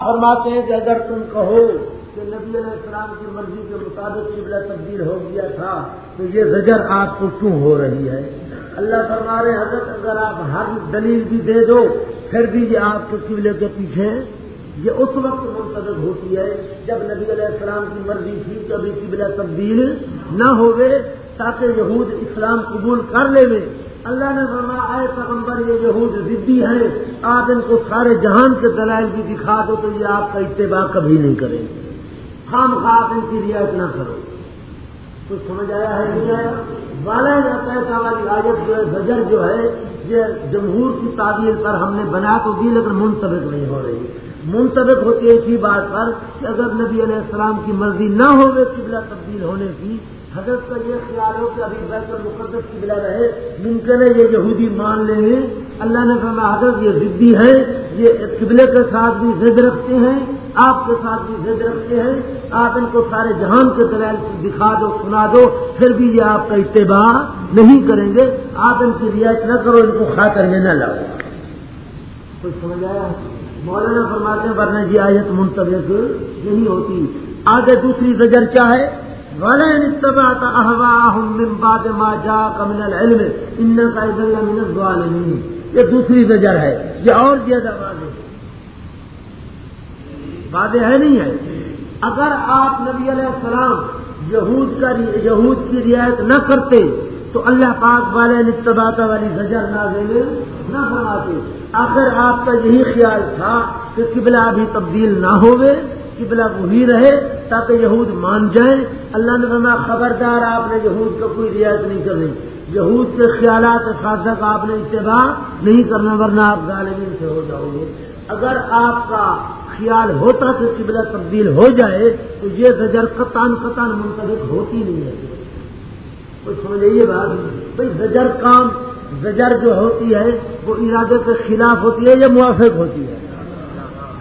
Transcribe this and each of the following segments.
فرماتے ہیں کہ اگر تم کہو کہ نبی علیہ السلام کی مرضی کے مطابق قبلہ تبدیل ہو گیا تھا، تو یہ زجر آپ کو کیوں ہو رہی ہے؟ اللہ فرما رہے حضرت، اگر آپ ہر دلیل بھی دے دو، پھر بھی یہ آپ کے قبلے کے پیچھے یہ اس وقت منتظر ہوتی ہے جب نبی علیہ السلام کی مرضی تھی کہ ابھی قبلہ تبدیل نہ ہوئے تاکہ یہود اسلام قبول کر لے میں۔ اللہ نے فرمایا، آئے پیغمبر، یہ یہود ضدی ہیں، آپ ان کو سارے جہان کے دلائل بھی دکھا دو تو یہ آپ کا اتباع کبھی نہیں کریں گے۔ خام خواہ ان کی رعایت نہ کرو۔ کچھ سمجھ آیا ہے نہیں آیا والا پیسہ والی آیت جو ہے، زجر جو ہے، یہ جمہور کی تعبیر پر ہم نے بنا تو دی، لیکن منتبک نہیں ہو رہی۔ منتبک ہوتی ہے اسی بات پر کہ اگر نبی علیہ السلام کی مرضی نہ ہوگی قبلہ تبدیل ہونے کی حضرت کا یہ خیال ہو کہ ابھی بیت المقدس کی بلا رہے، ممکن ہے یہ یہودی مان لیں۔ گے اللہ نے فرمایا، حضرت، یہ ضدی ہے، یہ قبلے کے ساتھ بھی ضد رکھتے ہیں، آپ کے ساتھ بھی ضد رکھتے ہیں۔ آپ ان کو سارے جہان کے دلائل دکھا دو، سنا دو، پھر بھی یہ آپ کا اتباع نہیں کریں گے۔ آپ ان کی رعایت نہ کرو، ان کو خاطر میں نہ لاؤ۔ کچھ سمجھ آیا؟ مولانا فرماتے ہیں، ورنہ جی آیت منتظر نہیں ہوتی۔ آگے دوسری زجر کیا ہے؟ ولن اتبعت اهواهم من بعد ما جاءك من العلم انك اذا من الظالمين. یہ دوسری وجہ ہے، یہ اور زیادہ واضح واضح ہے نہیں ہے؟ اگر آپ نبی علیہ السلام یہود کا یہود کی رعایت نہ کرتے، تو اللہ پاک والے نتباتا والی زجر نہ دینے نہ فرماتے۔ اگر آپ کا یہی خیال تھا کہ قبلہ ابھی تبدیل نہ ہوئے قبلہ وہی رہے تاکہ یہود مان جائیں۔ اللہ نے فرمایا، خبردار، آپ نے یہود کو کوئی رعایت نہیں کرنی۔ یہود کے خیالات خاصہ کا آپ نے اتباع نہیں کرنا، ورنہ آپ غالبین سے ہو جاؤ گے۔ اگر آپ کا خیال ہوتا کہ قبلہ تبدیل ہو جائے، تو یہ زجر قطان قطان منتخب ہوتی نہیں ہے۔ کوئی سمجھ لیجیے بات بھائی، زجر کام، زجر جو ہوتی ہے، وہ ارادے کے خلاف ہوتی ہے یا موافق ہوتی ہے؟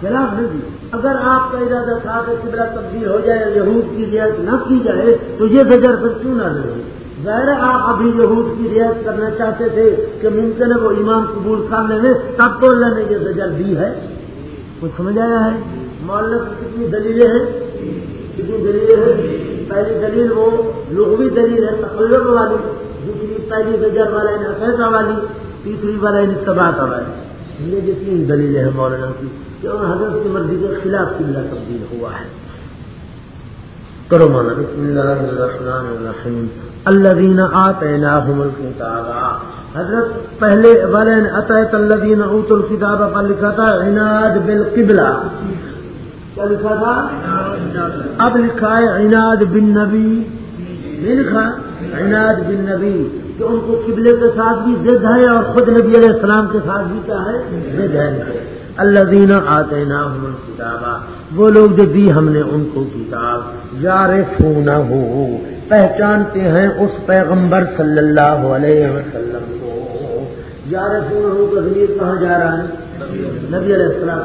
خلاف نہیں اگر آپ کا ارادہ تھا کہ قبلہ تبدیل ہو جائے، یہود کی رعایت نہ کی جائے، تو یہ زجر پھر کیوں نہ رہے ظاہر آپ ابھی یہود کی رعایت کرنا چاہتے تھے کہ ممکن ہے وہ ایمان قبول کر لیں تب تو اللہ نے یہ زجر دی ہے۔ کچھ سمجھ آیا ہے؟ مولانا کتنی دلیلیں ہیں؟ کتنی دلیلیں ہیں؟ پہلی دلیل وہ لغوی دلیل ہے، تقلب والی، دوسری پہلی زجر والا یعنی ہے والی، تیسری والا یعنی ہے نصبات والی۔ یہ جو تین دلیلیں ہیں مولانا کی کہ ان حضرت کی مرضی کے خلاف قبلہ تبدیل ہوا ہے۔ کرو مانا بسم اللہ الرحمن الرحیم۔ الذین آتیناہم الکتاب حضرت، پہلے والے نے اتیت الذین اوت الکتاب پر لکھا تھا عناد بالقبلہ۔ کیا لکھا تھا؟ اب لکھا ہے عناد بن نبی نہیں لکھا؟ عناد بن نبی کہ ان کو قبلے کے ساتھ بھی ضد ہے اور خود نبی علیہ السلام کے ساتھ بھی کیا ہے؟ ضد ہے۔ اللہ دینا آتے نا کتابا وہ لوگ جو دی ہم نے ان کو کتاب یار فون ہو پہچانتے ہیں اس پیغمبر صلی اللہ علیہ وسلم کو۔ یار فون ہو کا ضمیر کہاں جا رہا ہے؟ نبی علیہ السلام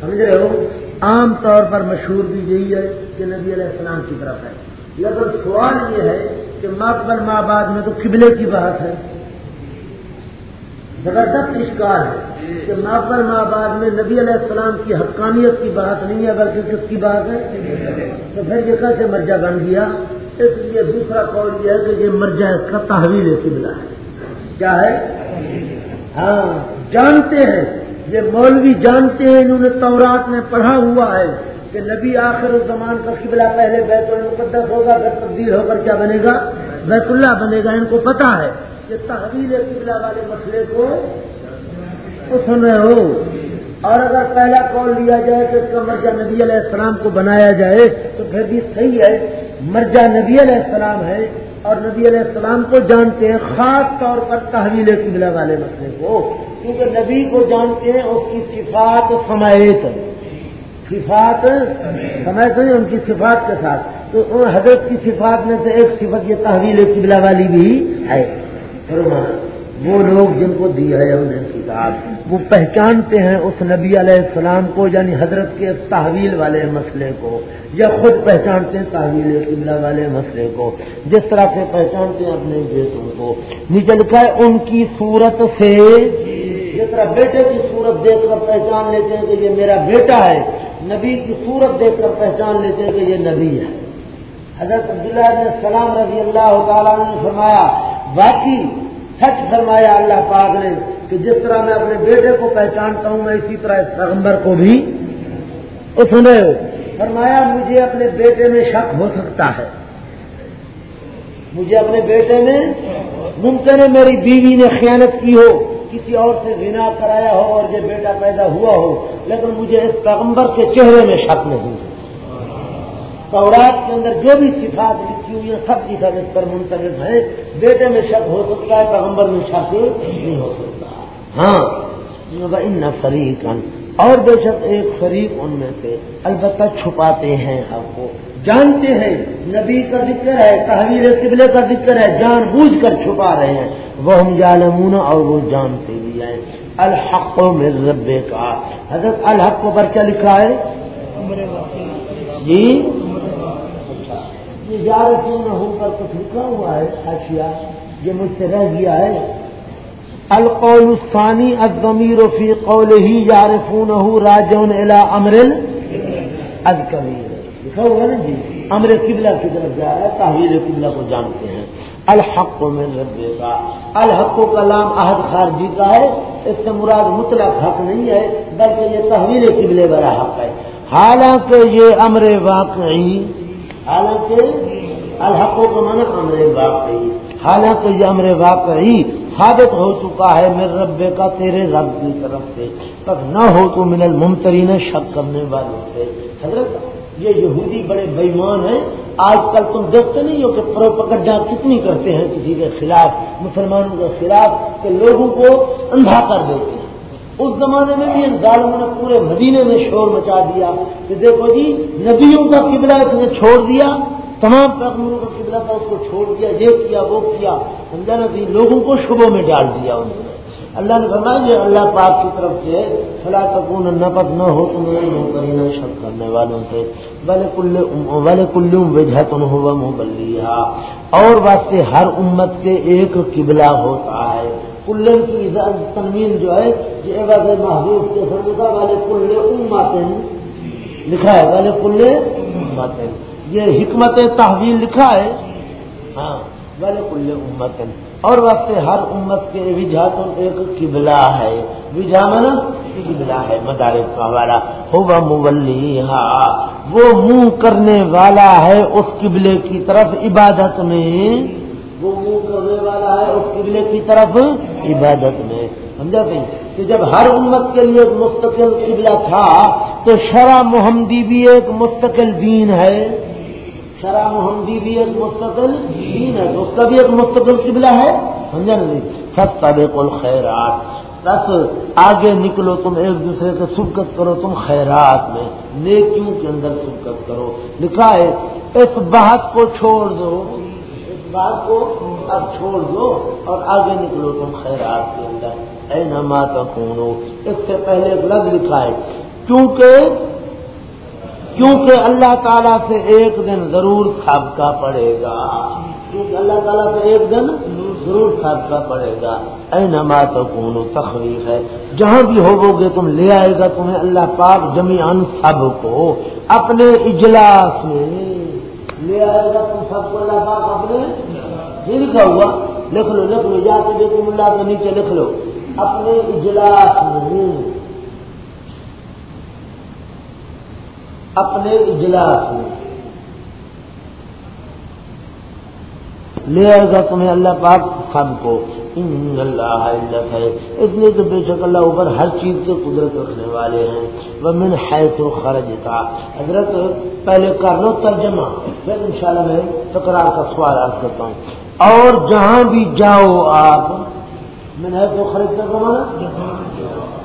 سمجھ رہے ہو؟ عام طور پر مشہور بھی یہی ہے کہ نبی علیہ السلام کی طرف ہے۔ لیکن سوال یہ ہے کہ مقبل ماں بعد میں تو قبلے کی بات ہے۔ زبردست اشکار ہے کہ ماپر ماں بعد میں نبی علیہ السلام کی حقانیت کی بات نہیں ہے بلکہ کس کی بات ہے، تو پھر یہ کیسے مرجع بن گیا۔ اس لیے دوسرا قول یہ ہے کہ یہ مرجع اس کا تحویل قبلہ ہے۔ کیا ہے؟ ہاں جانتے ہیں۔ یہ مولوی جانتے ہیں، انہوں نے تورات میں پڑھا ہوا ہے۔ کہ نبی آخر الزمان کا قبلہ پہلے بیت المقدس ہوگا پھر تبدیل ہو کر کیا بنے گا؟ بیت اللہ بنے گا، ان کو پتا ہے کہ تحویل قبلہ والے مسئلے کو سن رہے ہو۔ اور اگر پہلا کال لیا جائے کہ اس کا مرجع نبی علیہ السلام کو بنایا جائے، تو پھر بھی صحیح ہے، مرجع نبی علیہ السلام ہے۔ اور نبی علیہ السلام کو جانتے ہیں، خاص طور پر تحویل قبلہ والے مسئلے کو، کیونکہ نبی کو جانتے ہیں، اس کی صفات سمایت صفات سمایت نہیں ان کی صفات کے ساتھ۔ تو ان حضرت کی صفات میں سے ایک صفت یہ تحویل قبلہ والی بھی ہے۔ وہ لوگ جن کو دی ہے انہیں کتاب وہ پہچانتے ہیں اس نبی علیہ السلام کو یعنی حضرت کے تحویل والے مسئلے کو یا خود پہچانتے ہیں تحویل قبلہ والے مسئلے کو۔ جس طرح سے پہچانتے ہیں اپنے بیٹوں کو۔ لکھا ہے ان کی صورت سے یہ جس طرح بیٹے کی صورت دیکھ کر پہچان لیتے ہیں کہ یہ میرا بیٹا ہے۔ نبی کی صورت دیکھ کر پہچان لیتے ہیں کہ یہ نبی ہے۔ حضرت عبداللہ نے سلام رضی اللہ تعالیٰ نے فرمایا باقی سچ فرمایا اللہ پاک نے کہ جس طرح میں اپنے بیٹے کو پہچانتا ہوں، میں اسی طرح اس پیغمبر کو بھی سنے فرمایا، مجھے اپنے بیٹے میں شک ہو سکتا ہے۔ مجھے اپنے بیٹے میں، ممکن ہے میری بیوی نے خیانت کی ہو۔ کسی اور سے گنا کرایا ہو اور یہ بیٹا پیدا ہوا ہو، لیکن مجھے اس پیغمبر کے چہرے میں شک نہیں سورات کے اندر جو بھی صفات لکھی ہوئی ہیں، سب کی سب اس پر منتقل ہے بیٹے میں شک ہو سکتا ہے، پیغمبر میں شک نہیں ہو سکتا۔ ہاں۔ ان فریقن اور بے شک ایک فریق ان میں سے البتہ چھپاتے ہیں آپ کو۔ جانتے ہیں، نبی کا ذکر ہے تحویر قبلے کا ذکر ہے، جان بوجھ کر چھپا رہے ہیں۔ وہ ہم جالمون اور وہ جانتے بھی ہیں۔ الحق میں رب کا حضرت الحق کو پر کیا لکھا ہے؟ جی؟ اچھا یہ یار ہو کر کچھ لکھا ہوا ہے اشیا یہ مجھ سے رہ گیا ہے۔ القول الثانی الضمیر فی قوله يعرفونه راجون الى امر الکبیر. لکھا ہوا نا جی. امر قبلہ کی طرف جا رہا ہے تحویل قبلہ کو جانتے ہیں۔ الحق میں رب کا الحق و کلام عہد خارجی کا ہے اس سے مراد مطلق حق نہیں ہے بلکہ یہ تحویل قبلے والا حق ہے۔ حالانکہ یہ امر واقعی حالانکہ الحق کا من امر واقعی۔ حالانکہ یہ امر واقعی ثابت ہو چکا ہے، میرے رب کا تیرے رب کی طرف سے۔ تب نہ ہو تو من الممترین شک کرنے والوں سے۔ حضرت، یہ یہودی بڑے بےمان ہیں۔ آج کل تم دیکھتے نہیں ہو کہ پروپگڈا کتنی کرتے ہیں کسی کے خلاف، مسلمانوں کے خلاف، کہ لوگوں کو اندھا کر دیتے ہیں۔ اس زمانے میں بھی ان ظالموں نے پورے مدینے میں شور مچا دیا کہ دیکھو جی نبیوں کا قبلہ اس نے چھوڑ دیا۔ تمام پیغمبروں کا قبلہ تھا اس کو چھوڑ دیا، یہ کیا، وہ کیا؟ سمجھا نا؟ لوگوں کو شبوں میں ڈال دیا انہوں نے۔ اللہ نے فرمایا، یہ اللہ پاک کی طرف سے فلا تکون نفت نہ ہو تم کرنا شک کرنے والوں سے۔ بل کل وجہ تم ہوا مبلیا اور واسطے ہر امت کے ایک قبلہ ہوتا ہے۔ کلن کی تنوین جو ہے، یہ عباد محبوب کے سمجھا والے کل اماتن لکھا ہے والے کل اماتن یہ حکمت تحویل لکھا ہے۔ ہاں والے کل امتن۔ اور وقت ہر امت کے وجہ ایک قبلہ ہے۔ وجہ من قبلہ ہے مدارس کا والا۔ ہوا مبلی وہ منہ کرنے والا ہے اس قبلے کی طرف عبادت میں۔ وہ منہ کرنے والا ہے اس قبلے کی طرف عبادت میں۔ سمجھا کہ کہ جب ہر امت کے لیے ایک مستقل قبلہ تھا، تو شرح محمدی بھی ایک مستقل دین ہے۔ شرح محمدی بھی ایک مستقل دین ہے۔ اس کا بھی ایک مستقل قبلہ ہے۔ سمجھا نہیں جی؟ سب بالکل خیرات بس آگے نکلو، تم ایک دوسرے سے سبکت کرو۔ تم خیرات میں، نیکیوں کے اندر سبکت کرو۔ لکھا ہے، اس بات کو چھوڑ دو۔ اس بات کو اب چھوڑ دو اور آگے نکلو تم خیرات کے اندر۔ اے نہ ماتا نمات اس سے پہلے ایک لفظ لکھا ہے کیونکہ کیونکہ اللہ تعالیٰ سے ایک دن ضرور سابقہ پڑے گا۔ کیونکہ اللہ تعالیٰ سے ایک دن ضرور سابقہ پڑے گا۔ اے نما تو کون تخریف ہے۔ جہاں بھی ہو گے تم لے آئے گا تمہیں اللہ پاک جمی ان سب کو اپنے اجلاس میں لے آئے گا تم سب کو اللہ پاک اپنے یہ لکھا ہوا۔ لکھ لو لکھ لو، جا کے دیکھو اللہ کے نیچے لکھ لو۔ اپنے اجلاس میں اپنے اجلاس میں۔ لے آئے گا تمہیں اللہ پاک سب کو ان اللہ عزت ہے اس لیے تو بے شک اللہ اوپر ہر چیز کے قدرت رکھنے والے ہیں۔ وہ من ہے تو خرج تھا حضرت، پہلے کر لو ترجمہ پھر ان شاء اللہ میں تکرار کا سوال آج کرتا ہوں۔ اور جہاں بھی جاؤ آپ میں نے تو خرچ کا مانا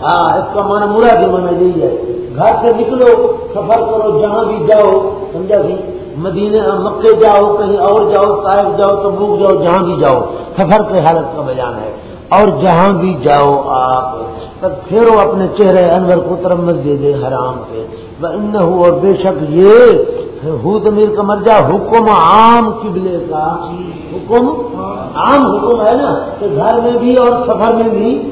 ہاں اس کا مانا مراد مانا یہی ہے۔ گھر سے نکلو، سفر کرو، جہاں بھی جاؤ، سمجھا جی؟ سی مدینے مکے جاؤ، کہیں اور جاؤ صاحب جاؤ تو بھوک جاؤ، جہاں بھی جاؤ، سفر کی حالت کا بیان ہے۔ اور جہاں بھی جاؤ آپ، تب پھیرو اپنے چہرے انور کو ترم مسجد حرام سے ان اور بے شک یہ حود میر کا مرجا حکم عام قبلے کا۔ حکم عام حکم ہے نا کہ گھر میں بھی اور سفر میں بھی،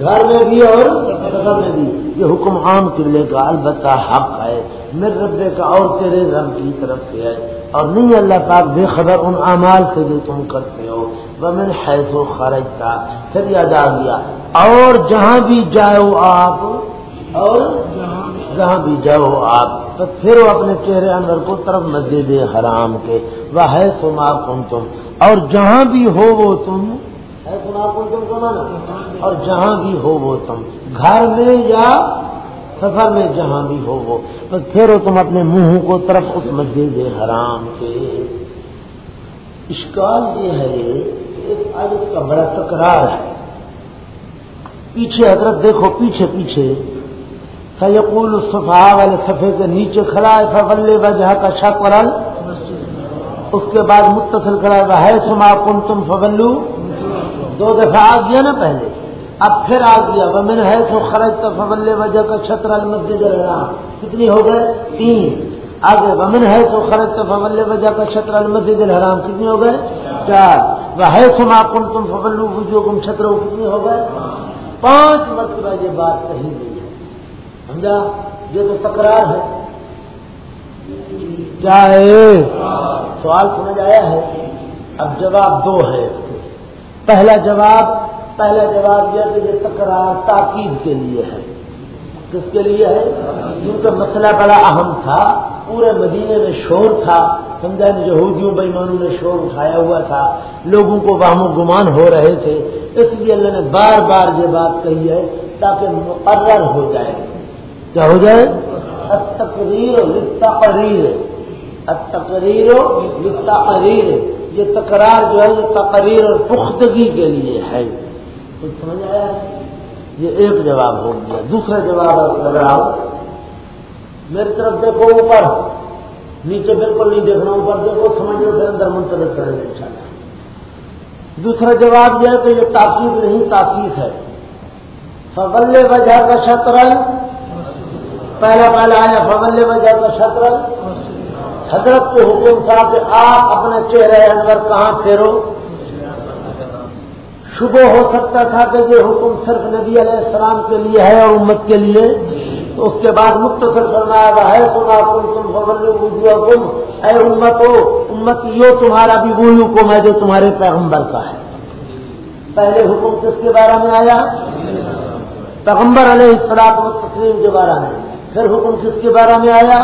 گھر میں بھی اور سفر میں بھی یہ حکم عام قلعے کا البتہ حق ہے۔ میرے رب کا اور تیرے رب کی طرف سے ہے۔ اور نہیں اللہ پاک بے خبر ان اعمال سے جو تم کرتے ہو۔ وہ میں نے حیث و خرچ تھا پھر یاد آ گیا۔ اور جہاں بھی جاؤ آپ، اور جہاں بھی جاؤ آپ، تو پھر وہ اپنے چہرے اندر کو طرف مسجد حرام کے۔ وہ ہے سما کن تم اور جہاں بھی ہو وہ تم ہے سما تم کو اور جہاں بھی ہو وہ تم۔ گھر میں یا سفر میں جہاں بھی ہو وہ۔ تو پھر تم اپنے منہ کو طرف اس مسجد حرام کے۔ اشکال یہ ہے اس عادت کا بڑا تکرار ہے۔ پیچھے حضرت دیکھو، پیچھے پیچھے۔ سیقول صفا والے صفحے کے نیچے کھڑا ہے فلے وجہ کا شک ورل۔ اس کے بعد متصل کھڑا ہے سما کن تم فولو دو دفعہ آ گیا نا پہلے۔ اب پھر آ گیا ومن ہے تو خرج تو فبل وجہ کا چھتر المسجد الحرام۔ کتنی ہو گئے؟ تین۔ آگے، ومن ہے تو خرج تو فبل وجہ کا چھتر المسجد الحرام۔ کتنی ہو گئے؟ چار۔ وہ ہے سما کن تم فبلو بجو کم چھتر کتنی ہو گئے؟ پانچ۔ مرتبہ یہ بات کہی گئی ہے۔ سمجھا؟ یہ تو تکرار ہے۔ کیا ہے سوال سمجھ آیا ہے؟ اب جواب دو ہے۔ پہلا جواب پہلا جواب یہ کہ یہ تکرار تاکید کے لیے ہے۔ کس کے لیے ہے؟ کیونکہ مسئلہ بڑا اہم تھا، پورے مدینے میں شور تھا۔ سمجھا، یہودیوں بےمانوں نے شور اٹھایا ہوا تھا۔ لوگوں کو واہم و گمان ہو رہے تھے۔ اس لیے اللہ نے بار بار یہ بات کہی ہے تاکہ مقرر ہو جائے۔ کیا ہو جائے؟ تقریر تقریر تقریر تقریر یہ تکرار جو ہے، یہ تقریر اور پختگی کے لیے ہے۔ کچھ سمجھ آیا؟ یہ ایک جواب ہو گیا۔ دوسرا جواب اگر آپ میری طرف دیکھو اوپر۔ نیچے بالکل نہیں دیکھنا، اوپر دیکھو سمجھ لو پھر اندر منتظر کریں گے ان دوسرا جواب یہ ہے کہ یہ تاکید نہیں، تاکید ہے۔ فغل وجہ کا شطرنج پہلا پہلا آیا فغل وجہ کا شطرنج حضرت کو حکم تھا کہ آپ اپنے چہرے اندر کہاں پھیرو؟ شبہ ہو سکتا تھا کہ یہ حکم صرف نبی علیہ السلام کے لیے ہے اور امت کے لیے۔ تو اس کے بعد مختصر فرمایا گا ہے سنا تم تم فبل تم اے امت ہو امت یو تمہارا بھی وہ حکم ہے جو تمہارے پیغمبر کا ہے۔ پہلے حکم کس کے بارے میں آیا؟ پیغمبر علیہ السلام و تسلیم کے بارے میں۔ پھر حکم کس کے بارے میں آیا؟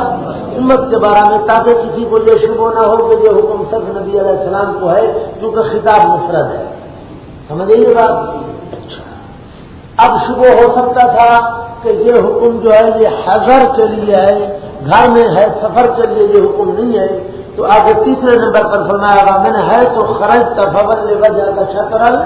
امت کے بارے میں، تاکہ کسی کو یہ شبہ نہ ہو کہ یہ حکم صرف نبی علیہ السلام کو ہے، کیونکہ خطاب مفرد ہے۔ سمجھے یہ بات؟ اب شبہ ہو سکتا تھا کہ یہ حکم جو ہے، یہ حضر کے لیے ہے، گھر میں ہے، سفر کے لیے یہ حکم نہیں ہے۔ تو آگے تیسرے نمبر پر فرمایا گا میں نے ہے تو خرچ تفول وجہ کا شطرل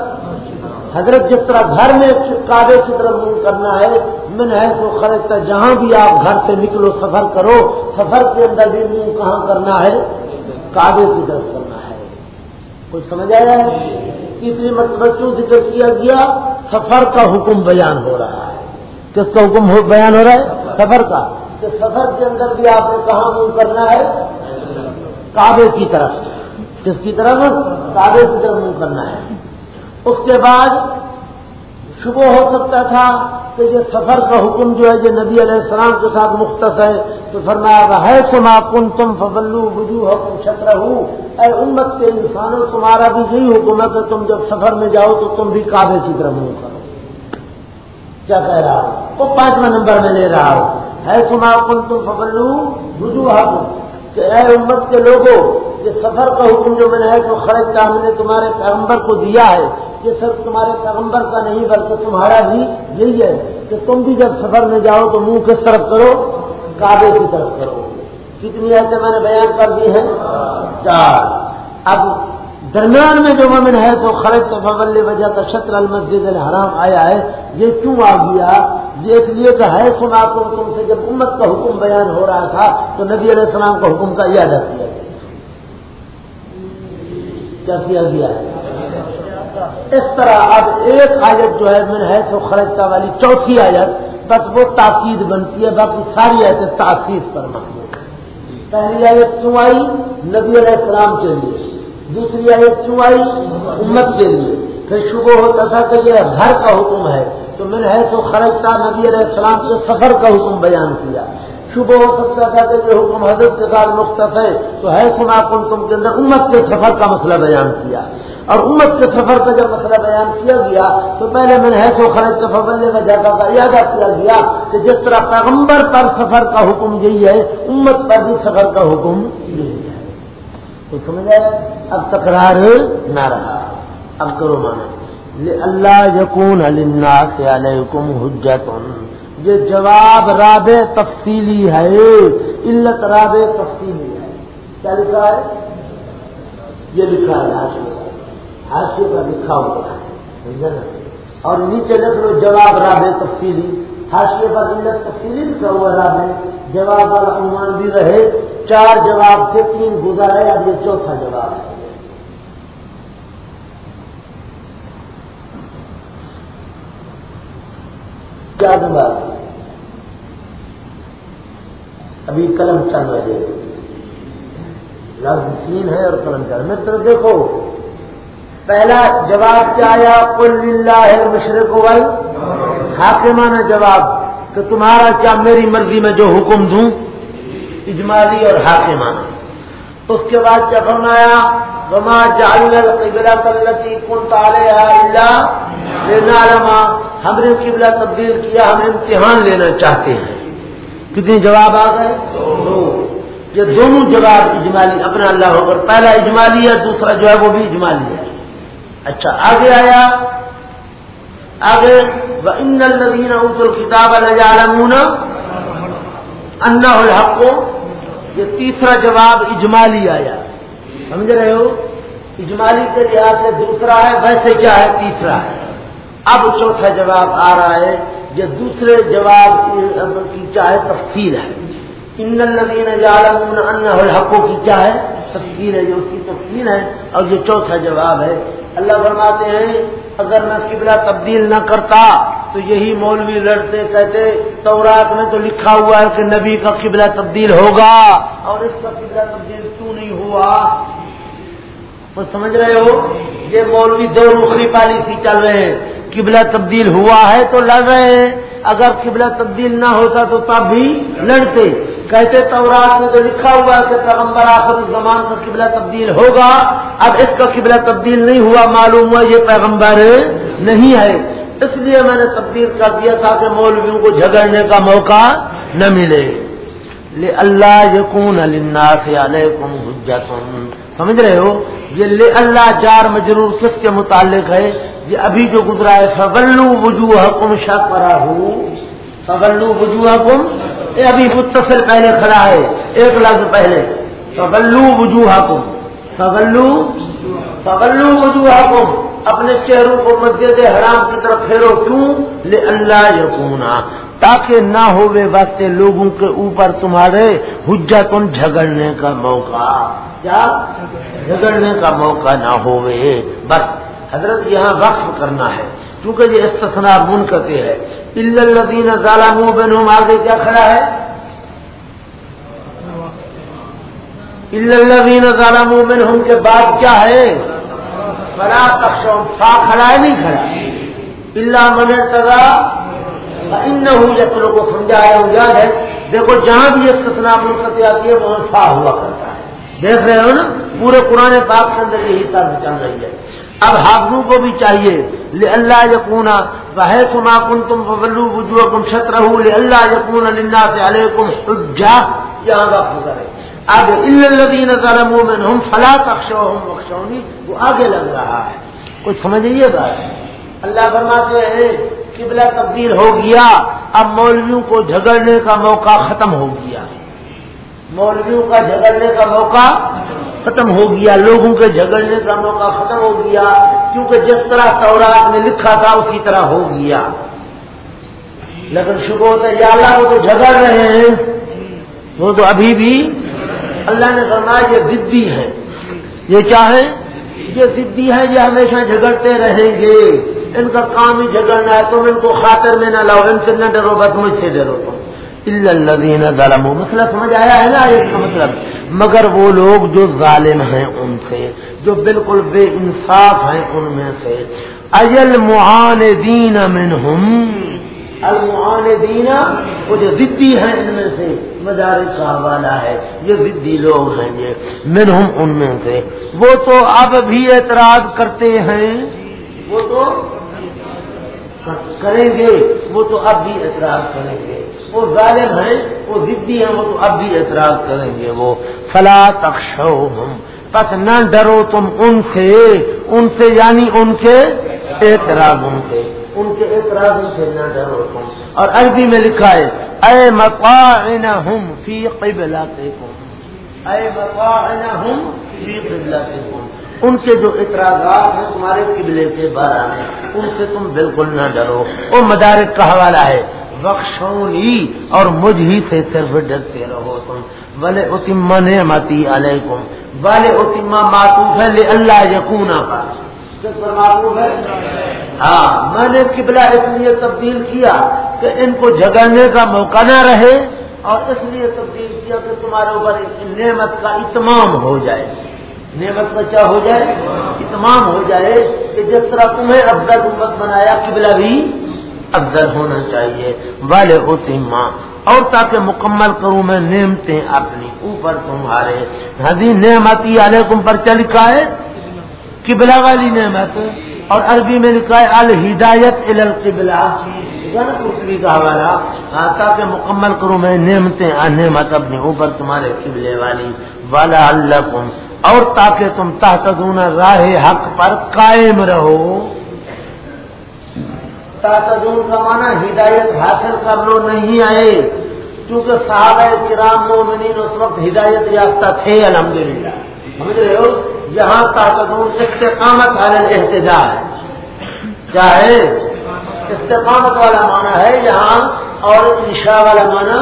حضرت جس طرح گھر میں کعبے کی طرف منہ کرنا ہے، من ہے تو خرچ جہاں بھی آپ گھر سے نکلو، سفر کرو، سفر کے اندر بھی منہ کہاں کرنا ہے؟ کعبے کی طرف کرنا ہے۔ کچھ سمجھ آیا؟ ہے تیسری مرتبہ کیوں ذکر کیا گیا؟ سفر کا حکم بیان ہو رہا ہے۔ کس کا حکم بیان ہو رہا ہے؟ سفر کا۔ کہ سفر کے اندر بھی آپ نے کہاں منہ کرنا ہے؟ کعبے کی طرف۔ کس کی طرف؟ کعبے کی طرف منہ کرنا ہے۔ اس کے بعد شبہ ہو سکتا تھا کہ یہ سفر کا حکم جو ہے، یہ نبی علیہ السلام کے ساتھ مختص ہے، تو فرمایا ہے سما کن تم فبلو بجو ہو تم اے امت کے انسانوں، تمہارا بھی یہی حکم ہے کہ تم جب سفر میں جاؤ تو تم بھی کعبے کی طرف منہ کرو۔ کیا کہہ رہا ہوں؟ وہ پانچواں نمبر میں لے رہا ہوں۔ ہے سما کن تم فبلو بجو ہو کہ اے امت کے لوگوں، یہ سفر کا حکم جو میں نے ہے تو خرچ کا ہم نے تمہارے پیغمبر کو دیا ہے یہ صرف تمہارے پیغمبر کا نہیں، بلکہ تمہارا بھی یہی ہے کہ تم بھی جب سفر میں جاؤ تو منہ کس طرف کرو؟ کعبے کی طرف کرو۔ کتنی ایسے میں نے بیان کر دی ہے چار۔ اب درمیان میں جو ممن ہے تو خرچ تو فبل وجہ کا شطر المسجد الحرام آیا ہے۔ یہ کیوں آ گیا؟ یہ اس لیے کہ ہے، سنا تم تم سے جب امت کا حکم بیان ہو رہا تھا تو نبی علیہ السلام کا حکم کا یہ کیا گیا۔ کیا کیا گیا؟ ہے اس طرح اب ایک آیت جو ہے میں ہے تو خرچتا والی چوتھی آیت، بس وہ تاکید بنتی ہے، باقی ساری آیتیں تاثیر پر محمود پہلی آیت کیوں آئی نبی علیہ السلام کے لیے، دوسری آیت کیوں آئی امت کے لیے۔ پھر شبہ ہوتا تھا کہ یہ گھر کا حکم ہے، تو میں نے ہے تو خرچہ نبی علیہ السلام کے سفر کا حکم بیان کیا۔ صبح ہو سکتا تھا کہ یہ حکم حضرت کے ساتھ مختص ہے، تو ہے سنا کن تم کے اندر امت کے سفر کا مسئلہ بیان کیا۔ اور امت کے سفر کا جب مسئلہ بیان کیا گیا، تو پہلے میں نے ہے تو خرچ سفر بننے کا جاتا تھا یادہ کیا گیا کہ جس طرح پیغمبر پر سفر کا حکم یہی ہے، امت پر بھی سفر کا حکم یہی ہے۔ تو سمجھ اب تکرار نہ رہا۔ اب کرو مانا۔ اللہ یقون الناس علیکم حجت یہ جواب راب تفصیلی ہے۔ علت راب تفصیلی ہے۔ کیا لکھا ہے؟ یہ لکھا ہے۔ ہاشیے کا لکھا ہوا ہے۔ اور نیچے لکھ لو، جواب راب تفصیلی۔ ہاشیے پر علت تفصیلی لکھا ہوا راب جواب والا عنوان بھی رہے۔ چار جواب سے تین گزارے اب یہ چوتھا جواب ہے۔ کیا جواب ابھی قلم چل رہے لفظ تین ہے اور قلم چل متر مطلب دیکھو پہلا جواب کیا آیا؟ کل ہے مشرق ول حاکمانہ جواب، کہ تمہارا کیا میری مرضی میں جو حکم دوں؟ اجمالی اور حاکمانہ اس کے بعد کیا فرمایا؟ وما جال قبلہ کلتی کن تالے اللہ ہم نے قبلہ تبدیل کیا، ہم امتحان لینا چاہتے ہیں۔ کتنے جواب آ گئے؟ دو یہ دونوں جواب اجمالی، اپنا اللہ ہو کر پہلا اجمالی ہے، دوسرا جو ہے وہ بھی اجمالی ہے۔ اچھا آگے آیا۔ آگے ان الدین ابل کتاب العالمون انا الحق۔ یہ تیسرا جواب اجمالی آیا۔ سمجھ رہے ہو؟ اجمالی کے لحاظ سے دوسرا ہے، ویسے کیا ہے؟ تیسرا ہے۔ اب چوتھا جواب آ رہا ہے۔ یہ دوسرے جواب کی چاہے تفصیل ہے۔ ان الدین الحقوں کی کیا ہے؟ تفصیل ہے، یہ اس کی تفصیل ہے۔ اور یہ چوتھا جواب ہے۔ اللہ فرماتے ہیں، اگر میں قبلہ تبدیل نہ کرتا تو یہی مولوی لڑتے کہتے، تورات میں تو لکھا ہوا ہے کہ نبی کا قبلہ تبدیل ہوگا اور اس کا قبلہ تبدیل کیوں نہیں ہوا؟ وہ سمجھ رہے ہو؟ یہ مولوی دو نوکری پالیسی چل رہے ہیں، قبلہ تبدیل ہوا ہے تو لڑ رہے ہیں، اگر قبلہ تبدیل نہ ہوتا تو تب بھی لڑتے۔ کہتے تورات میں تو لکھا ہوا ہے کہ پیغمبر آخر زمان کا قبلہ تبدیل ہوگا اب اس کا قبلہ تبدیل نہیں ہوا، معلوم ہوا یہ پیغمبر نہیں ہے۔ اس لیے میں نے تبدیل کر دیا تھا کہ مولویوں کو جھگڑنے کا موقع نہ ملے۔ لے اللہ یقون الناس علیکم حجت سمجھ رہے ہو؟ یہ لے اللہ چار مجرور کس کے متعلق ہے؟ یہ ابھی جو گزرا ہے فغلو وجوہ حکم شاہ کرا ہو فغلو وجوہ حکم یہ ابھی متصل پہلے کھڑا ہے، ایک لفظ پہلے۔ فغلو وجوہ حکم فغلو فغلو وجوہ اپنے چہروں کو مسجد حرام کی طرف پھیرو، کیوں؟ لے اللہ یقونا تاکہ نہ ہوئے واسطے لوگوں کے اوپر تمہارے حجت جھگڑنے کا موقع، کیا؟ جھگڑنے کا موقع نہ ہوئے۔ بس، حضرت یہاں وقف کرنا ہے، کیونکہ یہ استثنا من کرتے ہیں الدین ظالم بن آگے کیا کھڑا ہے؟ الدین ظالم بن ہم کے بعد کیا ہے؟ بڑا تخشم فا کھڑا ہے نہیں کھڑا۔ اللہ من سزا ان چلو کو سمجھایا یاد ہے۔ دیکھو، جہاں بھی یہ استثنا من آتی ہے وہاں فا ہوا کرتا ہے۔ دیکھ رہے ہو نا، پورے پرانے پاک کے اندر یہی طرح چل رہی ہے۔ اب حافظوں کو بھی چاہیے لے اللہ یقونا وہ سما کن تم فلو بجو کم چھت رہو لے اللہ یقون اللہ سے علیکم حجا یہاں وقت کرے اب الدین ظلم میں ہم فلا تخشو ہم وہ آگے لگ رہا ہے۔ کچھ سمجھیے بات اللہ فرماتے ہیں، قبلہ تبدیل ہو گیا، اب مولویوں کو جھگڑنے کا موقع ختم ہو گیا۔ مولویوں کا جھگڑنے کا موقع ختم ہو گیا، لوگوں کے جھگڑنے کا موقع ختم ہو گیا، کیونکہ جس طرح تورات میں لکھا تھا، اسی طرح ہو گیا۔ لیکن شکو ہوتا ہے، یا اللہ وہ تو جھگڑ رہے ہیں۔ وہ تو ابھی بھی اللہ نے فرمایا یہ ضدی ہے۔ یہ کیا ہے؟ یہ ضدی ہے، یہ ہمیشہ جھگڑتے رہیں گے۔ ان کا کام ہی جھگڑنا ہے، تم ان کو خاطر میں نہ لاؤ، ان سے نہ ڈرو، بس مجھ سے ڈرو تم۔ اللہ ظالم مسئلہ مطلب سمجھ آیا ہے نا اس کا مطلب؟ مگر وہ لوگ جو ظالم ہیں ان سے، جو بالکل بے انصاف ہیں ان میں سے۔ اجل معان دین المعاندین، وہ جو ضدی ہیں ان میں سے، مدارس کا حوالہ ہے، یہ ضدی لوگ ہیں یہ، منہم ان میں سے۔ وہ تو اب بھی اعتراض کرتے ہیں۔ وہ تو کریں گے، وہ تو اب بھی اعتراض کریں گے۔ وہ ظالم ہیں، وہ ضدی ہیں، وہ تو اب بھی اعتراض کریں گے وہ۔ فلا تخشو ہم بس نہ ڈرو تم ان سے ان سے یعنی ان کے اعتراض ان سے۔ ان کے اعتراض سے نہ ڈرو تم اور عربی میں لکھا ہے اے مقاعن ہم فی قبلاتے اے مقاعن ہم فی قبلاتے ان کے جو اعتراضات ہیں تمہارے قبلے سے بارہ میں ان سے تم بالکل نہ ڈرو۔ وہ مدارک کا حوالہ ہے بخشونی اور مجھ ہی سے صرف ڈرتے رہو تم۔ بلے اتما نعمتی علیکم والے اتما معطوف ہے لے اللہ یقون ہے؟ ہاں میں نے قبلہ اس لیے تبدیل کیا کہ ان کو جگڑنے کا موقع نہ رہے اور اس لیے تبدیل کیا کہ تمہارے اوپر نعمت کا اتمام ہو جائے۔ نعمت کا کیا ہو جائے؟ اتمام ہو جائے کہ جس طرح تمہیں افضل امت بنایا، قبلہ بھی افضل ہونا چاہیے۔ والے ہوتی ماں اور تاکہ مکمل کروں میں نعمتیں اپنی اوپر تمہارے۔ ہدی نعمتی علیکم پر چل کا ہے؟ قبلہ والی نعمت اور عربی میں لکھا ہے الہدایت القبلہ۔ یعنی کا حوالہ ہاں، تاکہ مکمل کروں میں نعمتیں نعمت اپنے اوپر تمہارے قبلے والی۔ والا اللہ اور تاکہ تم تحتدون راہ حق پر قائم رہو۔ تحتدون کا معنی ہدایت حاصل کر لو، نہیں آئے۔ کیونکہ صحابہ کرام مومنین اس وقت ہدایت یافتہ تھے، الحمدللہ۔ سمجھ رہے ہو؟ جہاں تحتدون استقامت والے احتجاج کیا ہے استقامت والا معنی ہے یہاں، اور عشا والا معنی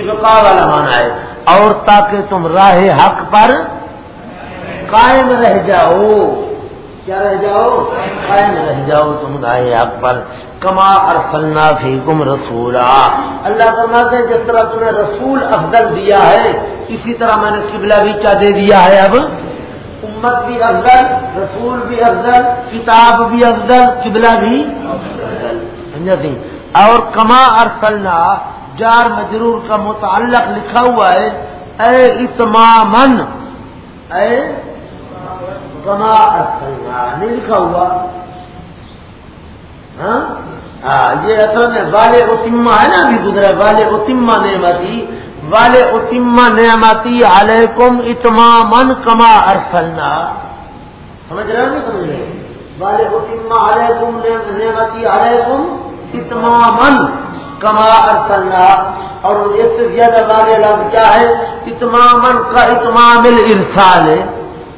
ابقا والا معنی ہے۔ اور تاکہ تم راہ حق پر قائم رہ جاؤ۔ کیا رہ جاؤ؟ قائم رہ جاؤ تم گائے آپ پر۔ کما ارسلنا فی کم رسولا۔ اللہ فرماتے جس طرح تمہیں رسول افضل دیا ہے، اسی طرح میں نے قبلہ بھی کیا دے دیا ہے۔ اب امت بھی افضل رسول بھی افضل کتاب بھی افضل قبلہ بھی افضل سمجھا سی اور کما ارسلنا جار مجرور کا متعلق لکھا ہوا ہے اے اتمامن اے کما نہیں لکھا ہوا۔ ہاں, ہاں، یہ اصل میں والے اتما ہے نا ابھی گزرا والے اتما نعمتی والے اتما نعمتی علیکم اتما من کما ارسلنا۔ سمجھ رہے نہیں سمجھ رہے؟ والے اتما علیکم نعمتی علیکم اتما من کما ارسلنا۔ اور اس سے زیادہ والے لفظ کیا ہے؟ اتما من کا اتمام الارسال۔ ہے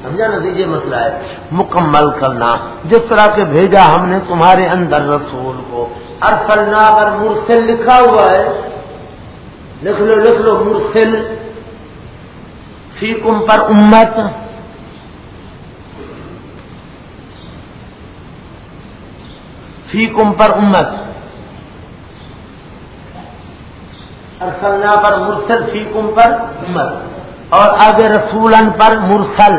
سمجھا نا؟ دیجیے مسئلہ ہے۔ مکمل کرنا۔ جس طرح کے بھیجا ہم نے تمہارے اندر رسول کو۔ ارسلنا پر مرسل لکھا ہوا ہے۔ لکھ لو لکھ لو مرسل فی کم پر امت فی کم پر امت ارسلنا پر مرسل فی کم پر امت اور آگے رسولن پر مرسل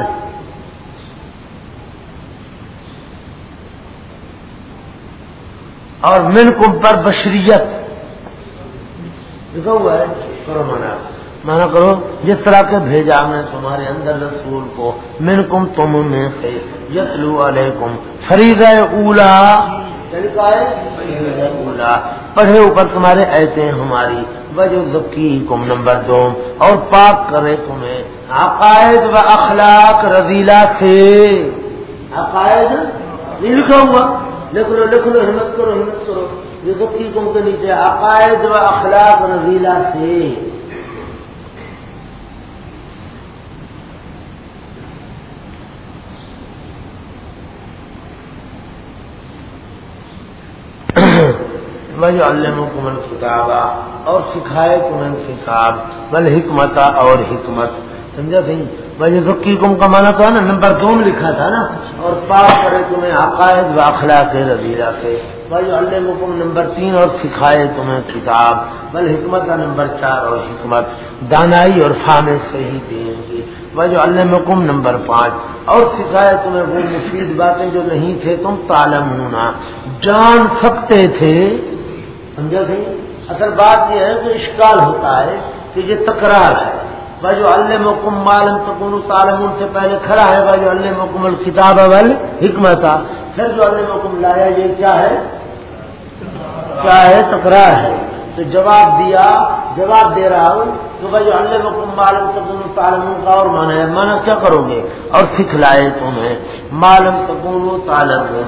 اور من کم پر بشریت لکھا ہوا ہے کرو مانا۔ مانا کرو، جس طرح کے بھیجا میں تمہارے اندر رسول کو من کم تم میں سے یتلو علیکم فرید اولا۔ اولا۔ پڑھے اوپر تمہارے ایسے ہماری۔ وجہ ذکی کم نمبر دو۔ اور پاک کرے تمہیں۔ عقائد و اخلاق رضیلا سے۔ عقائد؟ لکھا ہوا۔ لکھ لو لکھ لو، ہمت کرو ہمت کرو۔ یہ بکی کم کے نیچے عقائد و اخلاق رضیلا سے وجہ اللہ کمن کتابہ اور سکھائے تمہیں کتاب، بل حکمت اور حکمت۔ سمجھا صحیح؟ بھائی ذکی کم کا مانا تو ہے نا، نمبر دو میں لکھا تھا نا۔ اور پاک کرے تمہیں عقائد و اخلاق رضیلا سے بھائی اللہ حکم نمبر تین اور سکھائے تمہیں کتاب، بل حکمت کا نمبر چار اور حکمت، دانائی اور فہم صحیح دیں گی بھائی اللہ حکم نمبر پانچ اور سکھائے تمہیں وہ مفید باتیں جو نہیں تھے، تم تالم ہونا جان سکتے تھے، سمجھا تھی اصل بات یہ ہے کہ اشکال ہوتا ہے کہ یہ تکرار ہے۔ بھائی جو اللہ مکم معلوم تکون تالم سے پہلے کھڑا ہے، بھائی جو اللہ مکم الکتاب اول حکمت پھر جو اللہ مکم لایا یہ کیا ہے؟ کیا ہے؟ تکرار ہے۔ تو جواب دیا، جواب دے رہا ہوں۔ تو بھائی جو اللہ مکم معلوم تکون تالم کا اور مانا ہے مانا کیا کرو گے؟ اور سکھ لائے تمہیں معلوم تکون تالم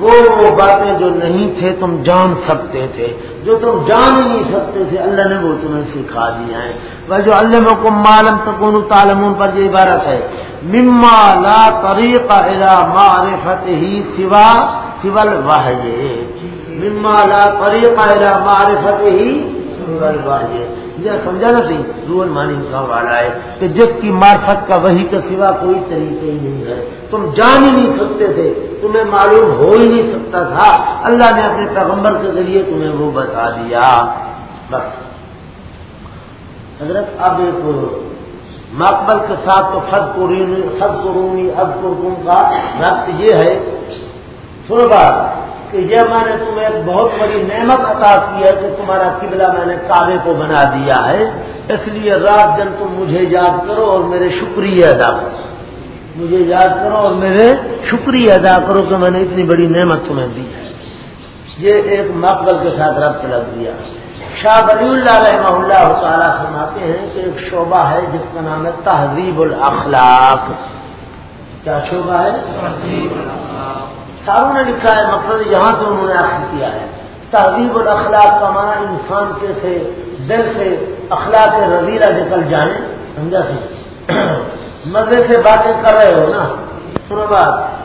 وہ وہ باتیں جو نہیں تھے، تم جان سکتے تھے۔ جو تم جان ہی نہیں سکتے تھے، اللہ نے وہ تمہیں سکھا دیا ہے۔ بھائی جو اللہ مکم معلوم تکون تالمون پر یہ عبارت ہے، مما لا طریقہ معرفت ہی سوا سول واہ مما لا طریقہ معرفت ہی سول یہ سمجھا نا سی رول مانی کا والا ہے کہ جس کی مارفت کا وہی کا سوا کوئی طریقہ ہی نہیں ہے. تم جان ہی نہیں سکتے تھے. تمہیں معلوم ہو ہی نہیں سکتا تھا. اللہ نے اپنے پیغمبر کے ذریعے تمہیں وہ بتا دیا. بس. حضرت اب ایک مقبل کے ساتھ تو خد قرونی خد قرونی اب قرقم کا رقط یہ ہے. سنو بات. کہ یہ میں نے تمہیں ایک بہت بڑی نعمت عطا کی ہے کہ تمہارا قبلہ میں نے کعبے کو بنا دیا ہے۔ اس لیے رات دن تم مجھے یاد کرو اور میرے شکریہ ادا کرو۔ مجھے یاد کرو اور میرے شکریہ ادا کرو کہ میں نے اتنی بڑی نعمت تمہیں دی ہے۔ یہ ایک مقبل کے ساتھ ربط لگ دیا۔ شاہ ولی اللہ رحمہ اللہ تعالیٰ فرماتے ہیں کہ ایک شعبہ ہے جس کا نام ہے تہذیب الاخلاق۔ کیا شعبہ ہے؟ ساروں نے لکھا ہے، مقصد یہاں سے انہوں نے آخر کیا ہے۔ تہذیب الاخلاق کا معنی انسان کے سے، دل سے اخلاق رضیلا نکل جائیں سمجھا سی مزے سے باتیں کر رہے ہو نا؟ سنو بات۔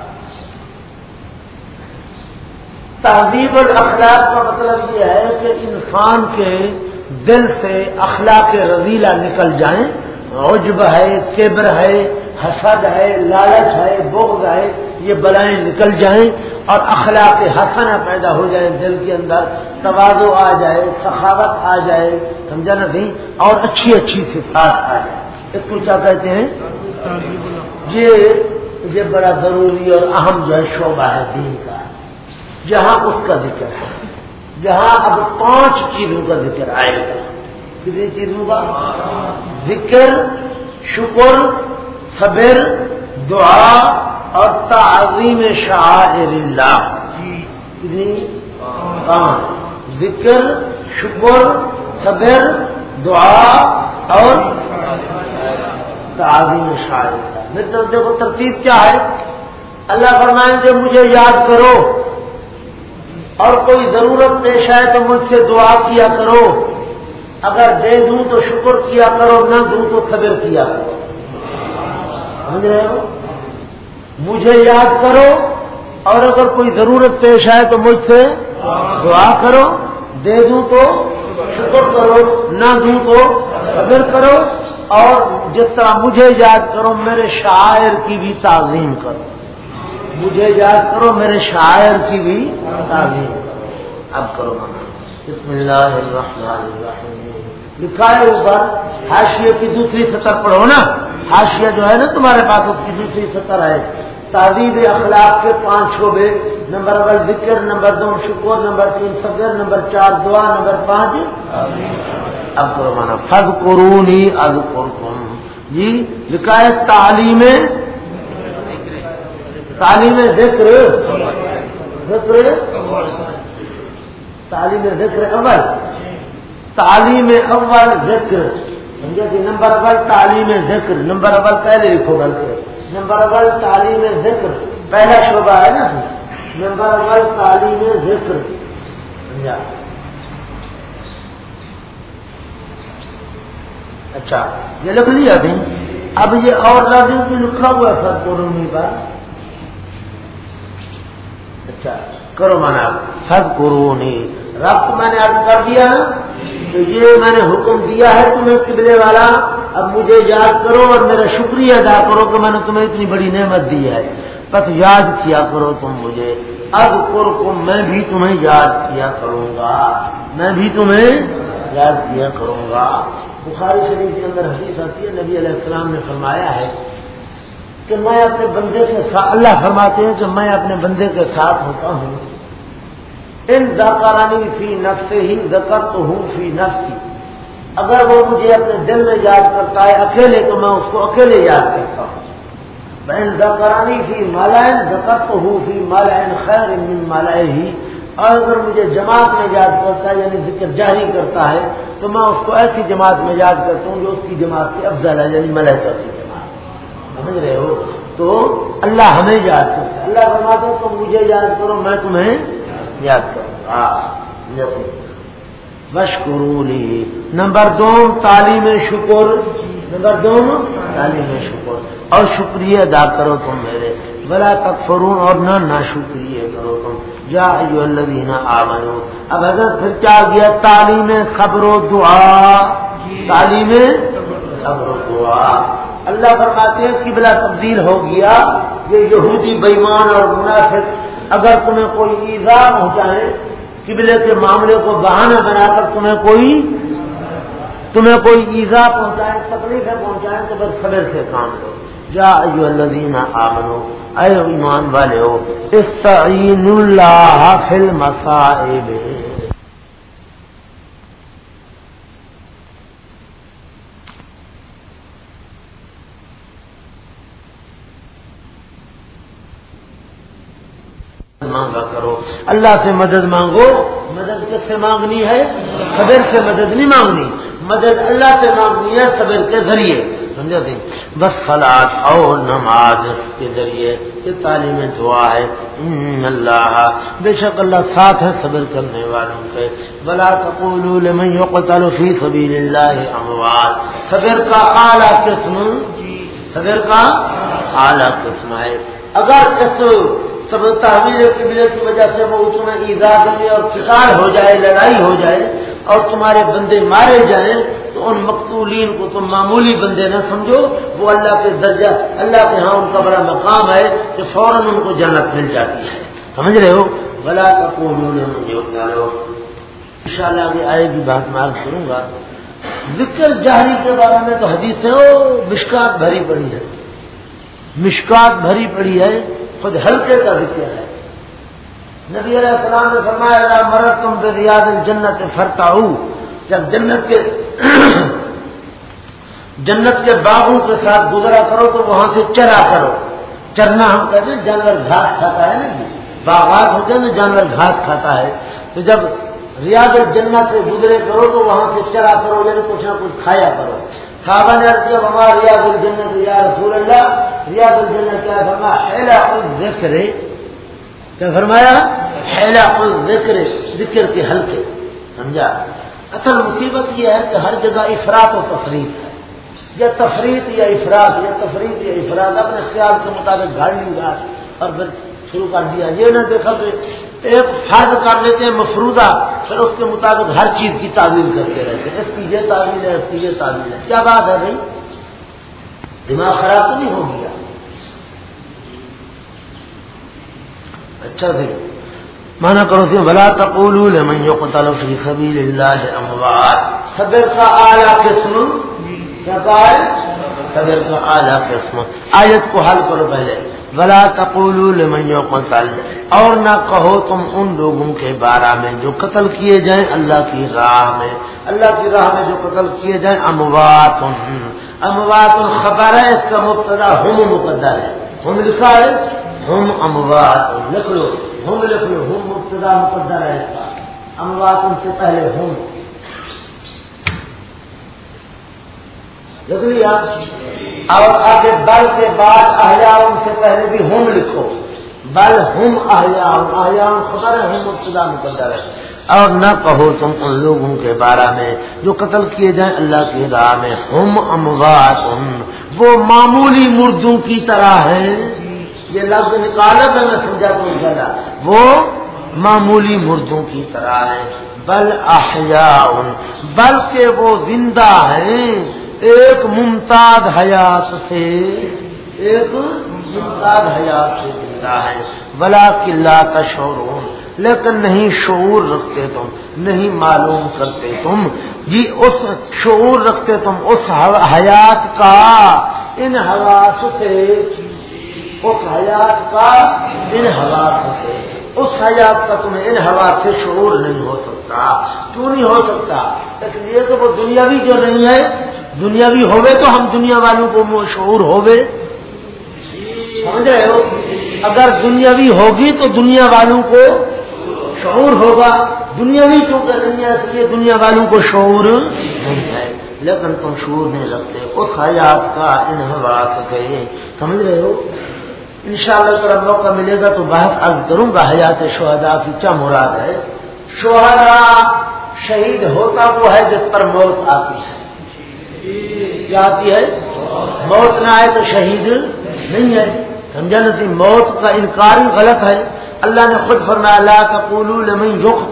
تہذیب الاخلاق کا مطلب یہ ہے کہ انسان کے دل سے اخلاق رضیلا نکل جائیں۔ عجب ہے کیبر ہے، حسد ہے، لالچ ہے، بغض ہے یہ بلائیں نکل جائیں اور اخلاق حسن پیدا ہو جائے دل کے اندر توازو آ جائے، سخاوت آ جائے، سمجھا نہیں اور اچھی اچھی صفات آ جائے اس کو کیا کہتے ہیں؟ یہ یہ بڑا ضروری اور اہم جو ہے شعبہ ہے دین کا۔ جہاں اس کا ذکر ہے، جہاں اب پانچ چیزوں کا ذکر آئے گا۔ کتنی چیزوں کا؟ ذکر، شکر، صبر، دعا اور تعظیم شاعر اللہ. یعنی ہاں، ذکر، شکر، صبر، دعا اور تعظیم شاعر اللہ. دیکھو ترتیب کیا ہے؟ اللہ فرمائیں کہ مجھے یاد کرو اور کوئی ضرورت پیش آئے تو مجھ سے دعا کیا کرو۔ اگر دے دوں تو شکر کیا کرو، نہ دوں تو صبر کیا کرو۔ سمجھ رہے ہو؟ مجھے یاد کرو اور اگر کوئی ضرورت پیش آئے تو مجھ سے دعا کرو۔ دے دوں تو شکر کرو، نہ دوں تو قدر کرو۔ اور جس طرح مجھے یاد کرو، میرے شاعر کی بھی تعظیم کرو۔ مجھے یاد کرو، میرے شاعر کی بھی تعظیم کرو۔ اب کرو بسم اللہ الرحمن الرحیم۔ لکھا ہے اوپر، حاشیے کی دوسری سطح پڑھو نا۔ حاشیہ جو ہے نا تمہارے پاس، اس کی دوسری سطر ہے۔ تعدید اخلاق کے پانچ شعبے، نمبر اول ذکر، نمبر دو شکر، نمبر تین فکر نمبر چار دعا، نمبر پانچ اب کرو مانا فض قرونی اب جی لکھا ہے تعلیم تعلیم ذکر۔ ذکر؟ تعلیم ذکر اول۔ تعلیم اول ذکر۔ سمجھے کہ نمبر اول تعلیم ذکر، نمبر اول پہلے لکھو بلکہ نمبر اول تعلیم ذکر، پہلا شعبہ ہے نا نمبر اول تعلیم ذکر۔ سمجھا؟ اچھا یہ لکھ لیا ابھی۔ اب یہ اور لازم بھی لکھا ہوا ہے سر قرونی پر اچھا کرو مانا سب قرونی رب میں نے ارد کر دیا نا، تو یہ میں نے حکم دیا ہے تمہیں قبلے والا۔ اب مجھے یاد کرو اور میرا شکریہ ادا کرو کہ میں نے تمہیں اتنی بڑی نعمت دی ہے۔ بس یاد کیا کرو تم مجھے۔ اب کرو میں بھی تمہیں یاد کیا کروں گا۔ میں بھی تمہیں یاد کیا کروں گا۔ بخاری شریف کے اندر حدیث آتی ہے، نبی علیہ السلام نے فرمایا ہے کہ میں اپنے بندے کے ساتھ اللہ فرماتے ہیں کہ میں اپنے بندے کے ساتھ ہوتا ہوں۔ ان زکارانی فی نفس ہی زکر تو ہوں فی نفسی۔ اگر وہ مجھے اپنے دل میں یاد کرتا ہے اکیلے تو میں اس کو اکیلے یاد کرتا ہوں۔ بہن زکرانی فی مالائن زکر تو ہوں فی مالائن خیر من مالائے ہی اور اگر مجھے جماعت میں یاد کرتا ہے یعنی ذکر جاری کرتا ہے، تو میں اس کو ایسی جماعت میں یاد کرتا ہوں جو اس کی جماعت کی افضل ہے یعنی ملحا کی جماعت۔ سمجھ رہے ہو؟ تو اللہ ہمیں یاد کرتا ہے۔ اللہ فرماتے ہیں، تم مجھے یاد کرو، میں تمہیں یاد کروں۔ مشکرولی نمبر دو، تعلیم شکر۔ نمبر دو، تعلیم شکر۔ اور شکریہ ادا کرو تم میرے۔ بلا تک فرون اور نہ نہ شکریہ کرو تم۔ جا الذین آمنو۔ اب حضرت پھر کیا گیا تعلیم خبر و دعا۔ تعلیم خبر و دعا۔ اللہ فرماتے ہیں، قبلہ تبدیل ہو گیا۔ یہ یہودی بےمان اور منافق، اگر تمہیں کوئی ایزا پہنچائے قبلے کے معاملے کو بہانہ بنا کر تمہیں کوئی تمہیں کوئی ایزا پہنچائے تکلیفیں پہنچائے تو بس خبر سے کام لو جا الذین آمنو، اے ایمان والے ہو استعین اللہ فی المصائب۔ مانگا کرو۔ اللہ سے مدد مانگو۔ مدد کس سے مانگنی ہے؟ صبر سے مدد نہیں مانگنی۔ مدد اللہ سے مانگنی ہے صبر کے ذریعے۔ سمجھا تھی بس فلاح اور نماز کے ذریعے۔ یہ تعلیم دعا ہے۔ اللہ بے شک اللہ ساتھ ہے صبر کرنے والوں سے بلا قبول فی سبیل اللہ اموال۔ صبر کا اعلیٰ قسم۔ صبر کا اعلیٰ قسم ہے۔ اگر اس سب تحویل قبلے کی وجہ سے وہ اس میں ایزاد اور فکار ہو جائے، لڑائی ہو جائے اور تمہارے بندے مارے جائیں تو ان مقتولین کو تم معمولی بندے نہ سمجھو۔ وہ اللہ کے درجہ، اللہ کے ہاں ان کا بڑا مقام ہے کہ فوراً ان کو جنت مل جاتی ہے۔ سمجھ رہے ہو؟ بلا کا کو ان شاء اللہ آگے آئے گی بات، میں کروں گا۔ ذکر جہری کے بارے میں تو حدیث ہے مشکات بھری پڑی ہے۔ مشکات بھری پڑی ہے۔ خود ہلکے کا ذکر ہے۔ نبی علیہ السلام نے فرمایا مرد تم بے ریاض جنت فرتا ہوں جب جنت کے جنت کے باغوں کے ساتھ گزرا کرو تو وہاں سے چرا کرو۔ چرنا ہم کہتے ہیں جانور گھاس کھاتا ہے نا جی۔ باغات ہوتے ہیں نا جانور گھاس کھاتا ہے۔ تو جب ریاض جنت سے گزرے کرو تو وہاں سے چرا کرو یعنی کچھ نہ کچھ کھایا کرو۔ صحابہ نے جب ہمارا ریاض الجنت یا رسول اللہ. ریاض الجنت کیا فرمایا ذکر کیا فرمایا؟ حیلا ذکر ذکر کے ہلکے سمجھا؟ اصل مصیبت یہ ہے کہ ہر جگہ افراد و تفریح ہے۔ یا تفریح یا افراد یا تفریح یا افراد اپنے خیال کے مطابق گاڑی لیا اور پھر شروع کر دیا۔ یہ نہ دیکھا کہ ایک فرض کر لیتے ہیں مفرودہ پھر اس کے مطابق ہر چیز کی تعویل کرتے رہتے ہیں۔ اس کی یہ تعویل ہے، اس کی یہ تعویل ہے۔ کیا بات ہے بھائی؟ دماغ خراب تو نہیں ہو گیا؟ اچھا بھائی، مانا کرو سی بلا تقول لمن يقتل في سبيل الله اموات صبر کا اعلی قسم کیا کہا ہے؟ صبر کا اعلی قسم آیت کو حل کرو پہلے۔ بلا تقول لمن يقتل اور نہ کہو تم ان لوگوں کے بارے میں جو قتل کیے جائیں اللہ کی راہ میں۔ اللہ کی راہ میں جو قتل کیے جائیں اموات اموات خبر ہے، اس کا مبتدا ہم مقدر ہے۔ ہم لکھا ہے ہم اموات۔ لکھ لو۔ ہم لکھ لو، ہم مبتدا مقدر ہے اس کا۔ اموات ان سے پہلے ہم۔ لکھ لیا اور آگے بل کے بعد احیا ان سے پہلے بھی ہم لکھو، بل ہم احیا احیا خبر ہے ہم مبتدا مقدر ہے اور نہ کہو تم ان لوگوں کے بارے میں جو قتل کیے جائیں اللہ کی راہ میں۔ ہم اموات وہ معمولی مردوں کی طرح ہیں۔ یہ لفظ نکالا میں میں سمجھا تو چلا وہ معمولی مردوں کی طرح ہے بل احیاء، بلکہ وہ زندہ ہیں۔ ایک ممتاز حیات سے ایک ممتاز حیات سے زندہ ہے۔ بلا قلعہ کا شور لیکن نہیں شعور رکھتے تم نہیں معلوم کرتے تم۔ جی اس شعور رکھتے تم اس حیات کا ان حواس سے اس حیات کا ان حالات سے اس حیات کا تمہیں ان حالات سے شعور نہیں ہو سکتا، کیوں نہیں ہو سکتا؟ اس لیے کہ وہ دنیاوی جو نہیں ہے، دنیاوی ہوئے تو ہم دنیا والوں کو شعور ہوگے سمجھ رہے ہو اگر دنیاوی ہوگی تو دنیا والوں کو شعور ہوگا۔ دنیاوی کیونکہ نہیں ہے، اس لیے دنیا والوں کو شعور نہیں ہے۔ لیکن تم شعور نہیں رکھتے، اس حیات کا ان حواس سمجھ رہے ہو؟ انشاءاللہ شاء موقع ملے گا تو بحث عرض کروں گا، حیات شہدا کی کیا مراد ہے؟ شہدا شہید ہوتا وہ ہے جس پر موت آتی ہے۔ کیا آتی ہے؟ موت نہ آئے تو شہید نہیں ہے۔ سمجھا نہیں جی؟ موت کا انکار ہی غلط ہے۔ اللہ نے خود فرمایا اللہ کا پولو لمن جو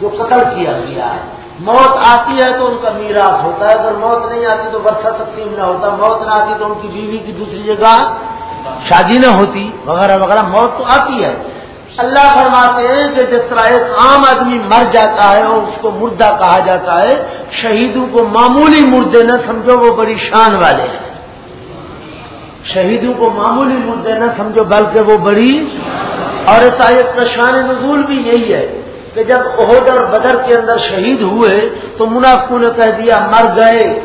جو قتل کیا گیا ہے۔ موت آتی ہے تو ان کا میراث ہوتا ہے۔ اگر موت نہیں آتی تو برسہ تقسیم نہ ہوتا۔ موت نہ آتی تو ان کی بیوی کی دوسری جگہ شادی نہ ہوتی، وغیرہ وغیرہ، موت تو آتی ہے۔ اللہ فرماتے ہیں کہ جس طرح ایک عام آدمی مر جاتا ہے اور اس کو مردہ کہا جاتا ہے، شہیدوں کو معمولی مردے نہ سمجھو، وہ بڑی شان والے ہیں۔ شہیدوں کو معمولی مردے نہ سمجھو، بلکہ وہ بڑی اور اس آیت کا شان نزول بھی یہی ہے کہ جب عہد اور بدر کے اندر شہید ہوئے تو منافقوں نے کہہ دیا، مر گئے۔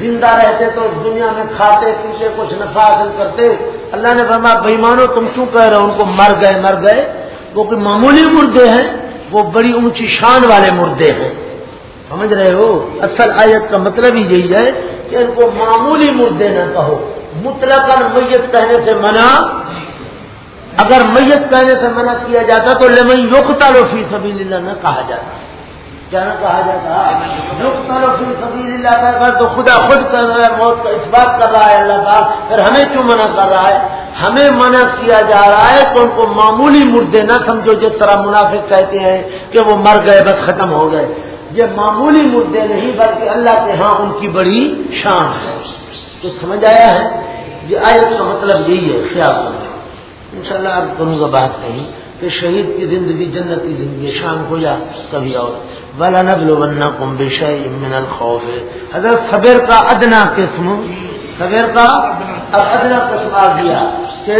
زندہ رہتے تو دنیا میں کھاتے، پیتے، کچھ نفع حاصل کرتے۔ اللہ نے فرما بھائی مانو تم کیوں کہہ رہے ہو؟ ان کو مر گئے مر گئے۔ وہ کوئی معمولی مردے ہیں، وہ بڑی اونچی شان والے مردے ہیں۔ سمجھ رہے ہو؟ اصل آیت کا مطلب ہی یہی ہے کہ ان کو معمولی مردے نہ کہو۔ مطلق میت کہنے سے منع، اگر میت کہنے سے منع کیا جاتا تو لمن یوکتا لو فی سبھی نہ کہا جاتا۔ نہ کہا جاتا سبیل اللہ کا تو خدا خود کر رہا ہے موت کا اس بات کر رہا ہے اللہ تعالیٰ پھر ہمیں کیوں منع کر رہا ہے؟ ہمیں منع کیا جا رہا ہے تو ان کو معمولی مردے نہ سمجھو جس طرح منافق کہتے ہیں کہ وہ مر گئے بس ختم ہو گئے۔ یہ معمولی مردے نہیں بلکہ اللہ کے ہاں ان کی بڑی شان ہے۔ تو سمجھ آیا ہے؟ یہ آئے کا مطلب یہی ہے خیال ان شاء اللہ آپ کروں گا بات نہیں کہ شہید کی زندگی جنت کی زندگی شام کو یا کبھی اور۔ بلا نبل ورنہ کم من الخوف۔ ہے حضرت صبر کا ادنا قسم صبر کا ادنا قسم آ گیا کہ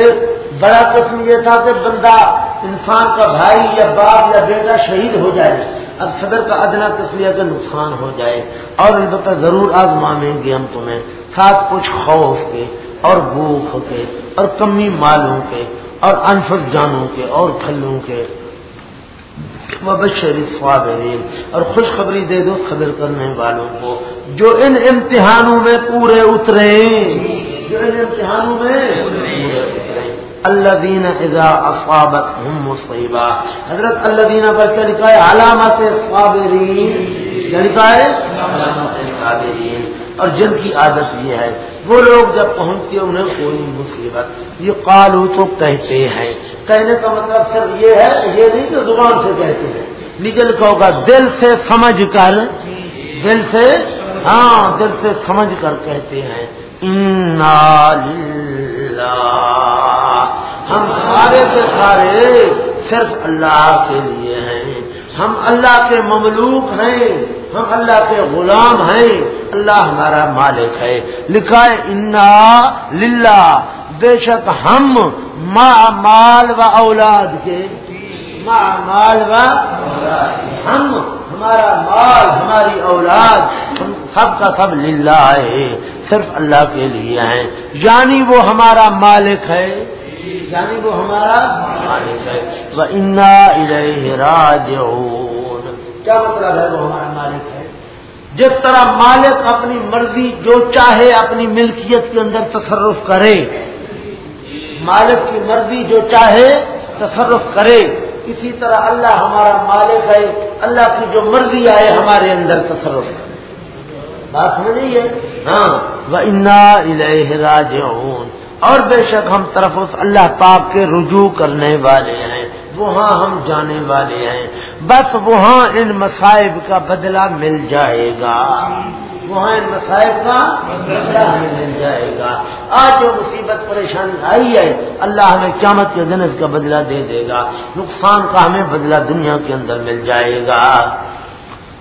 بڑا قسم یہ تھا کہ بندہ انسان کا بھائی یا باپ یا بیٹا شہید ہو جائے۔ اب صدر کا ادنا قسم یہ کہ نقصان ہو جائے۔ اور البتہ ضرور آزمائیں گے ہم تمہیں۔ ساتھ کچھ خوف کے اور بھوک کے اور کمی مالوں کے۔ اور انفق جانوں کے اور پھلوں کے۔ اور خوشخبری دے دو صبر کرنے والوں کو۔ جو ان امتحانوں میں پورے اترے۔ جو ان امتحانوں میں اللہ دین اذا افابت ہم مصیبہ حضرت اللہ دینا پر کیا لکھا ہے؟ علامت صابرین۔ کیا لکھا ہے؟ علامت صابرین۔ اور جن کی عادت یہ ہے، وہ لوگ جب پہنچتے انہیں کوئی مصیبت۔ یہ قالو تو کہتے ہیں۔ کہنے کا مطلب صرف یہ ہے، یہ نہیں کہ زبان سے کہتے ہیں۔ نکل کا ہوگا دل سے سمجھ کر، دل سے ہاں دل سے سمجھ کر کہتے ہیں۔ ہم سارے کے سارے صرف اللہ کے لیے ہیں۔ ہم اللہ کے مملوک ہیں، ہم اللہ کے غلام ہیں، اللہ ہمارا مالک ہے۔ لکھا ہے، انا للہ بے شک ہم ما مال و اولاد کے ما مال و ہم، ہمارا مال، ہماری اولاد سب کا سب للہ ہے صرف اللہ کے لیے ہیں۔ یعنی وہ ہمارا مالک ہے۔ یعنی وہ ہمارا مالک ہے وہ انا راج کیا مطلب ہے وہ ہمارا مالک ہے؟ جس طرح مالک اپنی مرضی جو چاہے اپنی ملکیت کے اندر تصرف کرے مالک کی مرضی جو چاہے تصرف کرے اسی طرح اللہ ہمارا مالک ہے اللہ کی جو مرضی آئے ہمارے اندر تصرف۔ کرے بات سمجھ ہے؟ ہاں۔ وہ انا راج اور بے شک ہم طرف اس اللہ پاک کے رجوع کرنے والے ہیں، وہاں ہم جانے والے ہیں۔ بس وہاں ان مسائب کا بدلہ مل جائے گا۔ وہاں ان مسائب کا بدلہ مل جائے گا۔ آج جو مصیبت پریشانی آئی ہے، اللہ ہمیں قیامت کے دن اس کا بدلہ دے دے گا۔ نقصان کا ہمیں بدلہ دنیا کے اندر مل جائے گا۔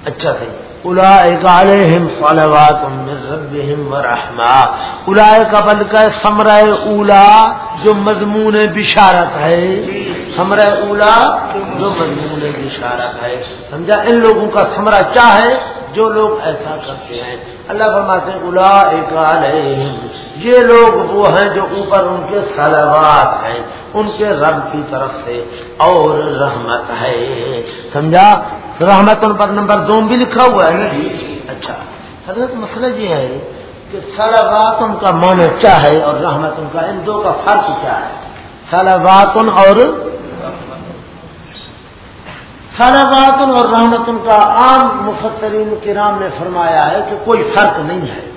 اچھا صحیح علیہم صلوات من ربهم ورحمہ کا بل کا سمرہ اولا جو مضمون بشارت ہے۔ سمرہ اولا جو مضمون بشارت ہے۔ سمجھا؟ ان لوگوں کا سمرہ کیا ہے؟ جو لوگ ایسا کرتے ہیں۔ اللہ فرماتے الا علیہم۔ یہ لوگ وہ ہیں جو اوپر ان کے سلوات ہیں۔ ان کے رب کی طرف سے اور رحمت ہے۔ سمجھا؟ رحمت ان پر نمبر دو بھی لکھا ہوا ہے نا؟ جی، جی، جی، اچھا۔ حضرت مسئلہ یہ ہے کہ سلوات ان کا معنی کیا ہے اور رحمت ان کا ان دو کا فرق کیا ہے؟ سلوات اور سلوات اور رحمت ان کا عام مفترین کرام نے فرمایا ہے کہ کوئی فرق نہیں ہے۔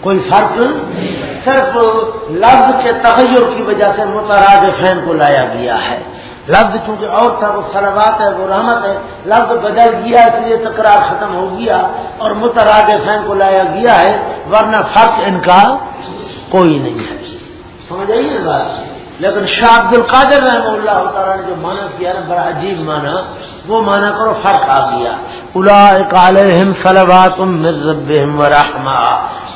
کوئی فرق صرف لفظ کے تغیر کی وجہ سے متراج فین کو لایا گیا ہے۔ لفظ چونکہ اور تھا، وہ سلوات ہے، وہ رحمت ہے۔ لفظ بدل گیا، اس لیے تکرار ختم ہو گیا اور متراج فین کو لایا گیا ہے، ورنہ فرق ان کا کوئی نہیں ہے۔ سمجھ آئیے بات؟ لیکن شاہ عبد القادر رحمہ اللہ تعالیٰ نے جو مانا کیا نا، بڑا عجیب مانا وہ مانا کرو فرق آ گیا۔ الا علیہم سلوات من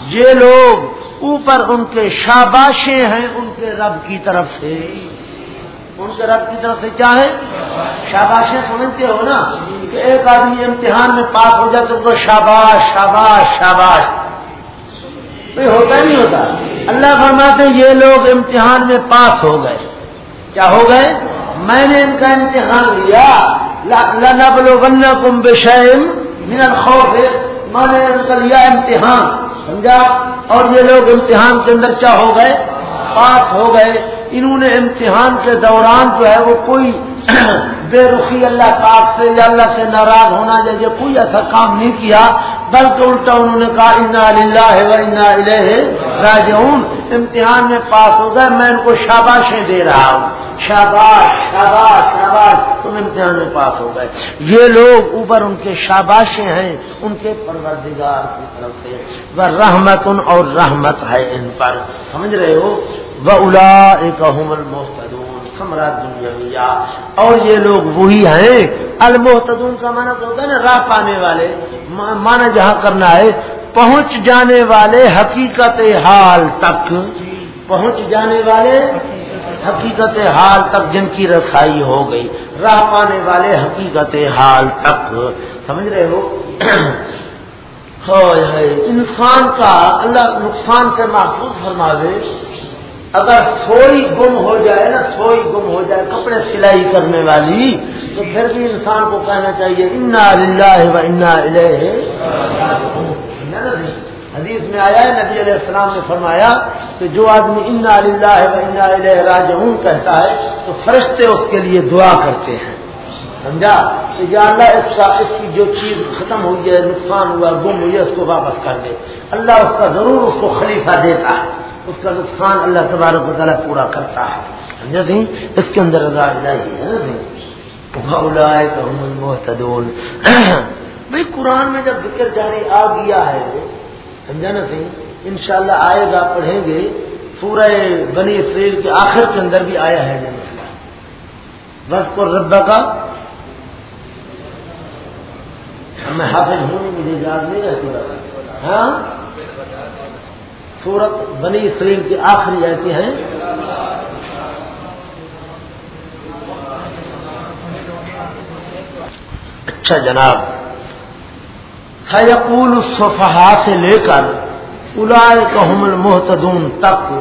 یہ لوگ اوپر ان کے شاباشیں ہیں، ان کے رب کی طرف سے۔ ان کے رب کی طرف سے کیا ہے؟ شاباشیں سمجھتے ہو نا؟ کہ ایک آدمی امتحان میں پاس ہو جائے تو ان کو شاباش شاباش شاباش۔ کوئی ہوتا نہیں ہوتا۔ اللہ فرماتے یہ لوگ امتحان میں پاس ہو گئے۔ کیا ہو گئے؟ میں نے ان کا امتحان لیا۔ لنبلو بن کم بشیم من الخوف۔ میں نے ان کا لیا امتحان، سمجھا؟ اور یہ لوگ امتحان کے اندر کیا ہو گئے؟ پاس ہو گئے۔ انہوں نے امتحان کے دوران جو ہے وہ کوئی بے رخی اللہ پاک سے یا اللہ سے ناراض ہونا جیسے کوئی ایسا کام نہیں کیا، بلکہ الٹا انہوں نے کہا، انا اللہ و انا راجعون۔ امتحان میں پاس ہو گئے، میں ان کو شاباشیں دے رہا ہوں۔ شاباش شاباش شاباش۔ تم امتحان میں پاس ہو گئے۔ یہ لوگ اوپر ان کے شاباشیں ہیں، ان کے پروردگار کی طرف سے۔ وہ رحمت ان اور رحمت ہے ان پر۔ سمجھ رہے ہو؟ وہ الا ایک دنیا اور یہ لوگ وہی ہیں المحتدون کا مانا تو ہوتا ہے نا، راہ پانے والے۔ مانا جہاں کرنا ہے، پہنچ جانے والے حقیقت حال تک۔ پہنچ جانے والے حقیقت حال تک جن کی رسائی ہو گئی۔ راہ پانے والے حقیقت حال تک۔ سمجھ رہے ہو؟ انسان کا اللہ نقصان سے محفوظ فرماوے۔ اگر سوئی گم ہو جائے نا، سوئی گم ہو جائے، کپڑے سلائی کرنے والی، تو پھر بھی انسان کو کہنا چاہیے، انا و انا حدیث میں آیا ہے، نبی علیہ السلام نے فرمایا کہ جو آدمی انا انا راجعون کہتا ہے، تو فرشتے اس کے لیے دعا کرتے ہیں۔ سمجھا؟ کہ یا اللہ، اس کا، اس کی جو چیز ختم ہوئی ہے، نقصان ہوا، گم ہوئی ہے، اس کو واپس کر دے۔ اللہ اس کا ضرور اس کو خلیفہ دیتا ہے۔ اس کا نقصان اللہ تبارک و تعالیٰ پورا کرتا ہے۔ سمجھا سی اس کے اندر بھائی؟ قرآن میں جب ذکر جاری آ گیا ہے، سمجھا نا سی ان شاء اللہ آئے گا، پڑھیں گے۔ سورہ بنی اسریل کے آخر کے اندر بھی آیا ہے۔ مسئلہ بس کو ربا کا میں حافظ ہوں، مجھے یاد نہیں رہتی ہاں؟ سورت بنی اسرائیل کی آخری ایسی ہیں۔ اچھا جناب، سیقول صفحا سے لے کر الائے کہم المحتدون تک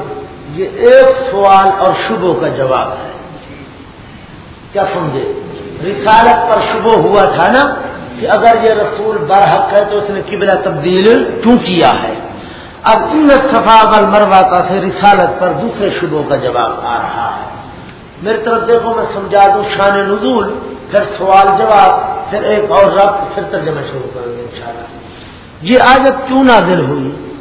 یہ ایک سوال اور شبوں کا جواب ہے۔ کیا سمجھے؟ رسالت پر شبہ ہوا تھا نا کہ اگر یہ رسول برحق ہے تو اس نے قبلہ تبدیل کیوں کیا ہے؟ اب ان صفا بل مرواتا سے رسالت پر دوسرے شبوں کا جواب آ رہا ہے۔ میری طرف دیکھو، میں سمجھا دوں شان نزول، پھر سوال جواب، پھر ایک اور رب پھر ترجمہ شروع کروں گے انشاءاللہ۔ یہ آیت کیوں نازل ہوئی؟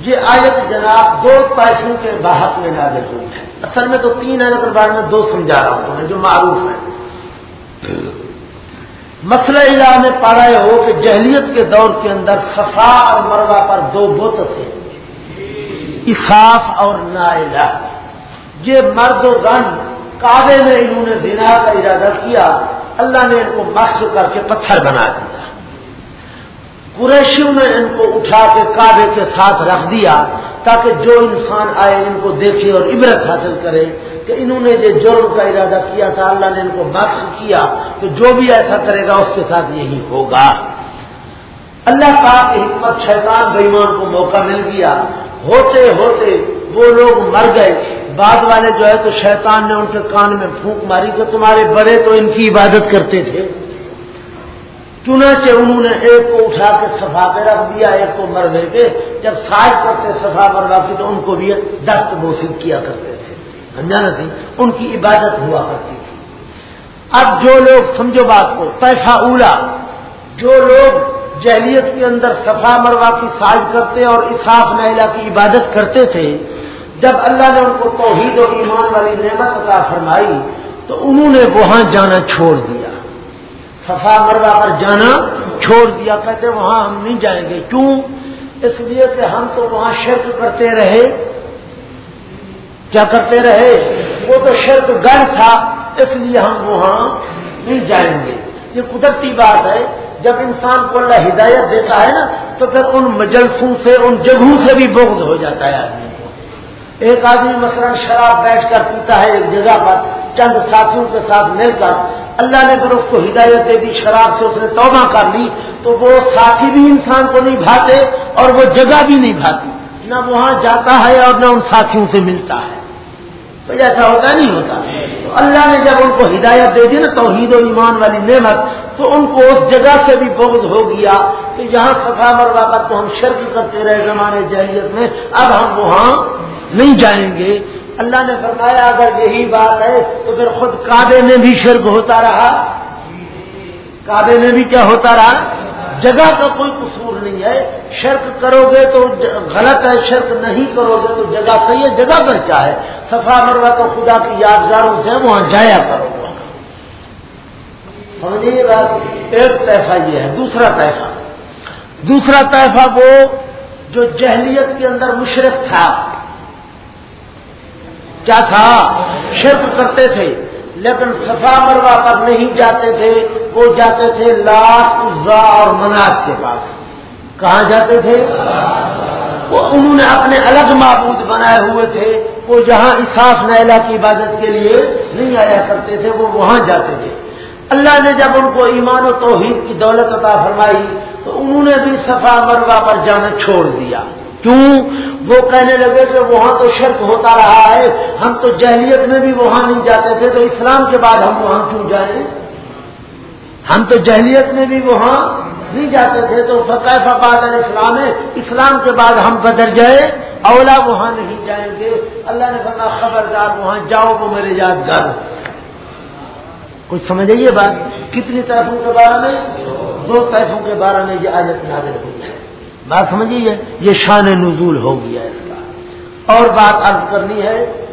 یہ آیت جناب دو پیسوں کے باہر میں نازل ہوئی ہے۔ اصل میں تو تین ہے لیکن بارے میں دو سمجھا رہا ہوں تمہیں جو معروف ہے مسئلہ علا میں پا ہو کہ جہلیت کے دور کے اندر خفا اور مروا پر دو بت تھے۔ اصاف اور نائلہ۔ یہ مرد و گن کعبے میں انہوں نے بنا کا ارادہ کیا۔ اللہ نے ان کو مشق کر کے پتھر بنا دیا۔ قریشیوں نے ان کو اٹھا کے کعبے کے ساتھ رکھ دیا تاکہ جو انسان آئے ان کو دیکھے اور عبرت حاصل کرے کہ انہوں نے جو جرم کا ارادہ کیا تھا، اللہ نے ان کو بخش کیا تو جو بھی ایسا کرے گا، اس کے ساتھ یہی ہوگا۔ اللہ پاک کی حکمت شیطان بےمان کو موقع مل گیا۔ ہوتے ہوتے وہ لوگ مر گئے۔ بعد والے جو ہے تو شیطان نے ان کے کان میں پھونک ماری کہ تمہارے بڑے تو ان کی عبادت کرتے تھے۔ چنانچہ انہوں نے ایک کو اٹھا کے سفا پہ رکھ دیا، ایک کو مرنے کے جب ساج کرتے سفا مروا کی تو ان کو بھی دست بوسید کیا کرتے تھے۔ سمجھانا تھی ان کی عبادت ہوا کرتی تھی۔ اب جو لوگ، سمجھو بات کو، پیسہ اولا۔ جو لوگ جہلیت کے اندر صفا مروا کی ساز کرتے اور اصاف میلا کی عبادت کرتے تھے، جب اللہ نے ان کو توحید اور ایمان والی نعمت عطا فرمائی، تو انہوں نے وہاں جانا چھوڑ دیا۔ صفا مروا پر جانا چھوڑ دیا، کہتے وہاں ہم نہیں جائیں گے۔ کیوں؟ اس لیے کہ ہم تو وہاں شرک کرتے رہے۔ کیا کرتے رہے؟ وہ تو شرک گڑھ تھا، اس لیے ہم وہاں نہیں جائیں گے۔ یہ قدرتی بات ہے، جب انسان کو اللہ ہدایت دیتا ہے نا، تو پھر ان مجلسوں سے، ان جگہوں سے بھی بغض ہو جاتا ہے آدمی کو۔ ایک آدمی مثلا شراب بیٹھ کر پیتا ہے ایک جگہ پر، چند ساتھیوں کے ساتھ مل کر اللہ نے پھر اس کو ہدایت دے دی، شراب سے اس نے توبہ کر لی، تو وہ ساتھی بھی انسان کو نہیں بھاتے اور وہ جگہ بھی نہیں بھاتی۔ نہ وہاں جاتا ہے اور نہ ان ساتھیوں سے ملتا ہے۔ تو ایسا ہوتا نہیں ہوتا۔ تو اللہ نے جب ان کو ہدایت دے دی نا، توحید و ایمان والی نعمت، تو ان کو اس جگہ سے بھی بغض ہو گیا۔ کہ جہاں سفا مروا کر تو ہم شرک کرتے رہے زمانے جہلیت میں، اب ہم وہاں نہیں جائیں گے۔ اللہ نے فرمایا، اگر یہی بات ہے تو پھر خود کعبے میں بھی شرک ہوتا رہا۔ کعبے میں بھی کیا ہوتا رہا؟ جگہ کا کوئی قصور نہیں ہے۔ شرک کرو گے تو غلط ہے، شرک نہیں کرو گے تو جگہ صحیح ہے، جگہ پر کیا ہے؟ سفا مروا تو خدا کی یادگاروں سے وہاں جایا کرو۔ گے سمجھیے بات؟ ایک پیسہ یہ ہے، دوسرا پیسہ دوسرا پیسہ وہ جو جہلیت کے اندر مشرق تھا۔ کیا تھا؟ شرک کرتے تھے، لیکن صفا مروا پر نہیں جاتے تھے۔ وہ جاتے تھے لاٹ عزا اور مناج کے پاس۔ کہاں جاتے تھے؟ وہ انہوں نے اپنے الگ معبود بنائے ہوئے تھے۔ وہ جہاں اصاف نیلا کی عبادت کے لیے نہیں آیا کرتے تھے، وہ وہاں جاتے تھے۔ اللہ نے جب ان کو ایمان و توحید کی دولت عطا فرمائی، تو انہوں نے بھی صفا مروا پر جانا چھوڑ دیا۔ کیوں؟ وہ کہنے لگے کہ وہاں تو شرک ہوتا رہا ہے، ہم تو جہلیت میں بھی وہاں نہیں جاتے تھے، تو اسلام کے بعد ہم وہاں کیوں جائیں؟ ہم تو جہلیت میں بھی وہاں نہیں جاتے تھے، تو فقہ فقات اسلام ہے، اسلام کے بعد ہم بدر جائے اولا وہاں نہیں جائیں گے۔ اللہ نے فرما خبردار وہاں جاؤ، وہ میرے یادگار۔ کچھ سمجھائیے بات؟ کتنی طرفوں کے بارے میں؟ دو طرفوں کے بارے میں یہ عادت نازل ہوئی ہے۔ بات سمجھیے یہ شان نزول ہو گیا اس کا۔ اور بات عرض کرنی ہے،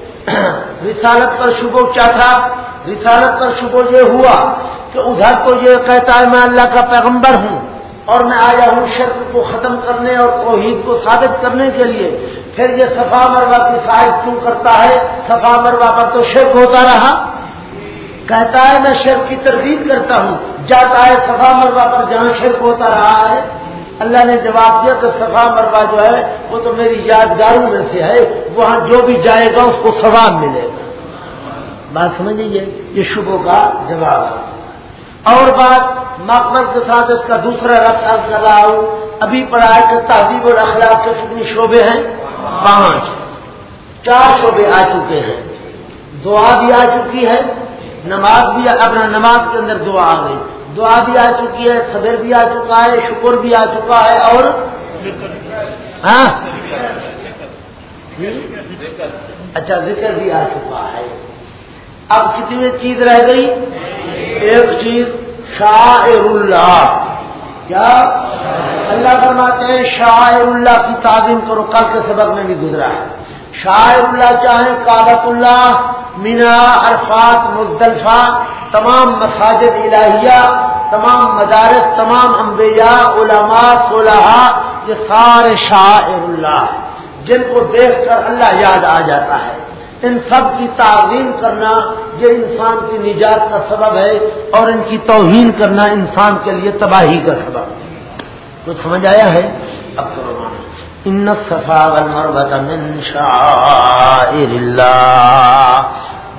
رسالت پر شبو کیا تھا؟ رسالت پر شبو یہ ہوا کہ ادھر تو یہ کہتا ہے، میں اللہ کا پیغمبر ہوں اور میں آیا ہوں شرک کو ختم کرنے اور توحید کو ثابت کرنے کے لیے۔ پھر یہ صفا مروا کی سائز کیوں کرتا ہے؟ صفا مروا پر تو شرک ہوتا رہا۔ کہتا ہے، میں شرک کی تردید کرتا ہوں۔ جاتا ہے صفا مروا پر جہاں شرک ہوتا رہا ہے۔ اللہ نے جواب دیا کہ صفا مروا جو ہے وہ تو میری یادگاروں میں سے ہے، وہاں جو بھی جائے گا اس کو ثواب ملے گا۔ بات سمجھیے یہ شبوں کا جواب ہے۔ اور بات مقبر کے ساتھ اس کا دوسرا رقص کر رہا ہوں۔ ابھی پڑھا ہے کہ تہذیب اور اخلاق کے کتنی شعبے ہیں؟ پانچ۔ چار شعبے آ چکے ہیں۔ دعا بھی آ چکی ہے، نماز بھی، اپنا نماز کے اندر دعا آ گئی۔ دعا بھی آ چکی ہے، صبر بھی آ چکا ہے، شکر بھی آ چکا ہے، اور؟ ہاں؟ اچھا ذکر بھی آ چکا ہے۔ اب کتنی چیز رہ گئی؟ ایک چیز شاعر اللہ کیا؟ اللہ فرماتے ہیں شاعر اللہ کی تعظیم کرو، کل کے سبق میں بھی گزرا ہے۔ شاعر اللہ چاہیں کابت اللہ، مینا، عرفات، مزدلفہ، تمام مساجد الہیہ، تمام مدارس، تمام انبیاء، علماء، صلحاء، یہ سارے شاعر اللہ جن کو دیکھ کر اللہ یاد آ جاتا ہے۔ ان سب کی تعظیم کرنا یہ انسان کی نجات کا سبب ہے اور ان کی توہین کرنا انسان کے لیے تباہی کا سبب ہے۔ تو سمجھ آیا ہے؟ اب کرو ان صفا والمروت من شعائر اللہ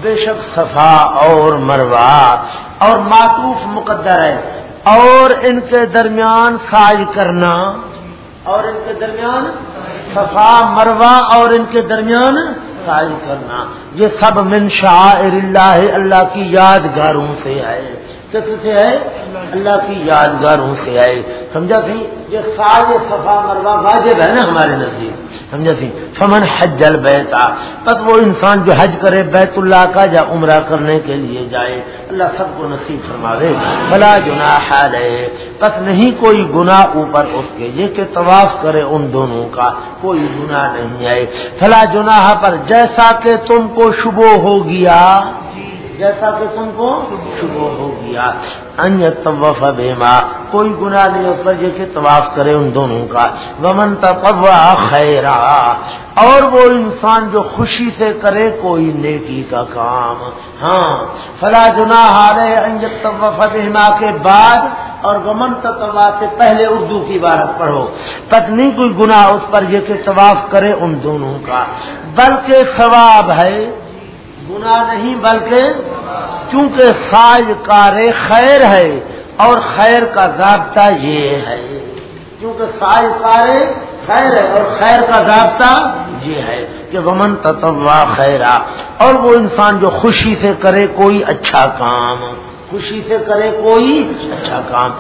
بے شک صفا اور مروا اور معطوف مقدر ہے۔ اور ان کے درمیان ساج کرنا۔ اور ان کے درمیان صفا، مروا اور ان کے درمیان ساج کرنا۔ یہ سب من شاعر اللہ اللہ کی یادگاروں سے ہے۔ کس سے ہے اللہ کی یادگاروں سے آئے۔ سمجھا سی یہ سارے صفا مروا واجب ہے نا ہمارے نزدیک۔ سمجھا سی سمن حج جل بیتا پس وہ انسان جو حج کرے، بیت اللہ کا یا عمرہ کرنے کے لیے جائے۔ اللہ سب کو نصیب فرماوے بلا جنا ہے پس نہیں کوئی گناہ اوپر اس کے، یہ کہ طواف کرے ان دونوں کا۔ کوئی گناہ نہیں آئے۔ فلا جناح پر، جیسا کہ تم کو شبو ہو گیا۔ جیسا کہ تم کو شبہ ہو گیا۔ طواف بیما کوئی گناہ نہیں اس پر کہ طواف کرے ان دونوں کا۔ ومن تطوع خیرا، اور وہ انسان جو خوشی سے کرے کوئی نیکی کا کام۔ ہاں فلا جنا ہارے انجت طواف بیما کے بعد، اور ومن تطوع سے پہلے اردو کی بارت پڑھو۔ پتنی کوئی گناہ اس پر یہ کہ طواف کرے ان دونوں کا، بلکہ ثواب ہے۔ گناہ نہیں بلکہ چونکہ ساج کار خیر ہے اور خیر کا ضابطہ یہ ہے۔ کیونکہ ساج کار خیر ہے اور خیر کا ضابطہ یہ ہے کہ ومن تتوا خیرا۔ اور وہ انسان جو خوشی سے کرے کوئی اچھا کام، خوشی سے کرے کوئی اچھا کام۔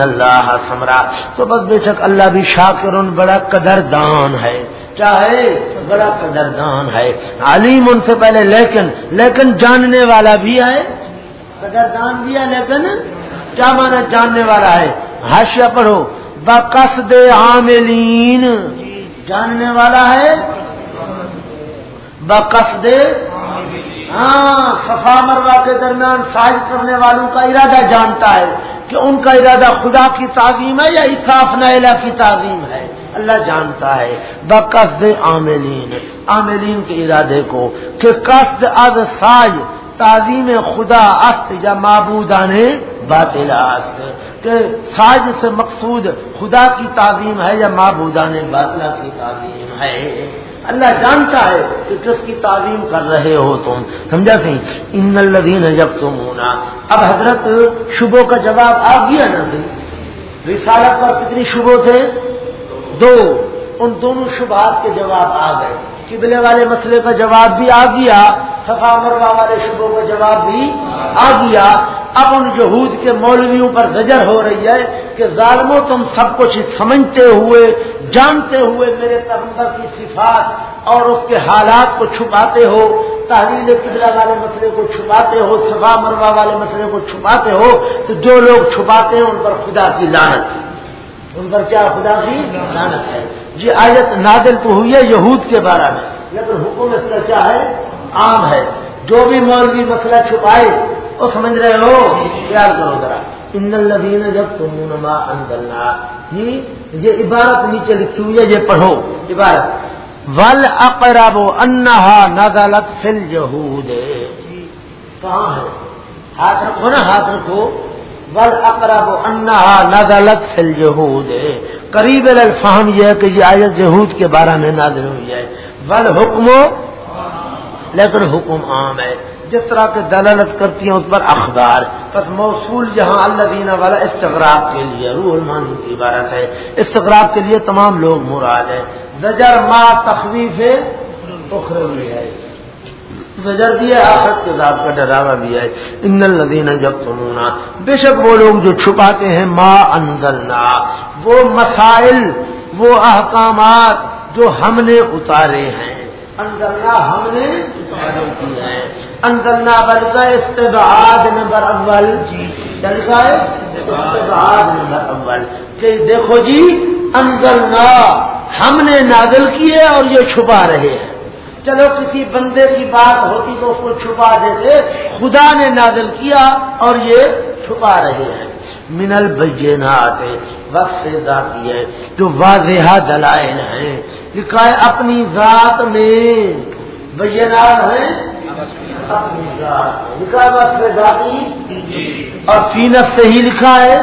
اللہ سمرا تو بس بے شک اللہ بھی شاکر، بڑا قدر دان ہے۔ کیا ہے، بڑا قدردان ہے۔ علیم ان سے پہلے لیکن لیکن جاننے والا بھی ہے۔ قدردان بھی ہے، لیکن کیا مانا جاننے والا ہے؟ ہاشیا پڑھو۔ بقصد عاملین۔ جاننے والا ہے۔ بقصد ہاں صفا مروا کے درمیان سائز کرنے والوں کا ارادہ جانتا ہے کہ ان کا ارادہ خدا کی تعظیم ہے یا اطاف نیلا کی تعظیم ہے۔ اللہ جانتا ہے، بقصد عاملین۔ عاملین کے ارادے کو کہ قصد از ساج تعظیم خدا است یا معبودان باطل است۔ کہ ساج سے مقصود خدا کی تعظیم ہے یا معبودان باطلا کی تعظیم ہے۔ اللہ جانتا ہے کہ کس کی تعظیم کر رہے ہو تم۔ سمجھا سی؟ ان الدین جب تم ہونا اب حضرت شبوں کا جواب آ گیا نا سی۔ رسالت پر کتنی شبوں تھے؟ دو، ان دونوں شبہات کے جواب آ گئے۔ قبلے والے مسئلے کا جواب بھی آ گیا، صفا مروا والے شبوں کا جواب بھی آ گیا۔ اب ان یہود کے مولویوں پر زجر ہو رہی ہے کہ ظالموں تم سب کچھ سمجھتے ہوئے، جانتے ہوئے میرے پیغمبر کی صفات اور اس کے حالات کو چھپاتے ہو تحریر قبلہ والے مسئلے کو چھپاتے ہو، صفا مروا والے مسئلے کو چھپاتے ہو، تو جو لوگ چھپاتے ہیں ان پر خدا کی لانت ان پر کیا خدا کی لانت ہے؟ یہ آیت نادل تو ہوئی ہے یہود کے بارے میں۔ لیکن حکم اس کا کیا ہے؟ عام ہے۔ جو بھی مولوی مسئلہ چھپائے، وہ سمجھ رہے ہو؟ خیال کرو ذرا۔ ان الدین جب تم نما اندلنا جی، یہ عبارت نیچے لکھی ہوئی ہے، یہ پڑھو۔ عبارت۔ ول اقراب انہا نزلت فل یہود جی، کہاں ہے؟ ہاتھ رکھو نا، ہاتھ رکھو۔ ول اقرب انہا نزلت فل یہود قریب الفہم یہ ہے کہ یہ آیت یہود کے بارے میں نازل ہوئی ہے۔ ول حکم لیکن حکم عام ہے۔ جس طرح کے دلالت کرتی ہیں اس پر اخبار۔ بس موصول جہاں اللہ دینا والا استغراب کے لیے، روح المانی کی عبارت ہے۔ استغراب کے لیے تمام لوگ مراد ہے زجر ما تخویف اخروی ہے۔ زجر بھی ہے آخر کے ذات کا ڈراوا بھی ہے۔ ان الدین جب تمونا بے شک وہ لوگ جو چھپاتے ہیں ما انزلنا وہ مسائل وہ احکامات جو ہم نے اتارے ہیں۔ انزلنا ہم نے اتارے کیے ہیں۔ انزلنا بلکہ استبعاد نمبر اول۔ جی۔ استبعاد نمبر اول۔ کہ دیکھو جی انزلنا ہم نے نازل کیے اور یہ چھپا رہے ہیں۔ چلو کسی بندے کی بات ہوتی تو اس کو چھپا دیتے خدا نے نازل کیا اور یہ چھپا رہے ہیں۔ منل بجینات وقت سے ذاتی ہے جو واضح دلائل ہیں۔ لکھا ہے اپنی ذات میں۔ بینات ہیں؟ لکھا ہے ذاتی؟ اور فینف سے ہی لکھا ہے؟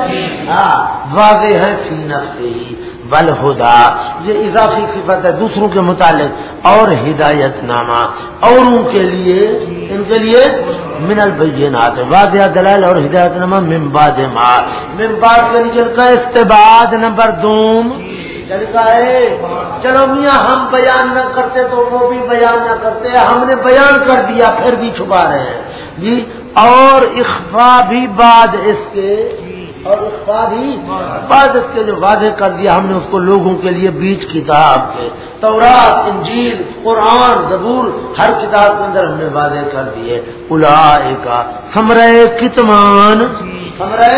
ہاں واضح ہے فینف سے ہی۔ بل ہدا یہ اضافی صفت ہے دوسروں کے متعلق، اور ہدایت نامہ اوروں کے لیے، ان کے لیے من البینات، واضح دلائل اور ہدایت نامہ ممباد مار ممباد کے لیے کا یعنی استباد نمبر دوم یعنی ہے چلو میاں، ہم بیان نہ کرتے تو وہ بھی بیان نہ کرتے، ہم نے بیان کر دیا، پھر بھی چھپا رہے ہیں۔ جی اور اخفا بھی بعد اس کے۔ اور اس بھی بعد اس کے جو واضح کر دیا ہم نے اس کو لوگوں کے لیے بیچ کتاب کے۔ تورات انجیل قرآن زبور ہر کتاب کے اندر ہم نے واضح کر دیے الا کا سمرے کتمان۔ سمرے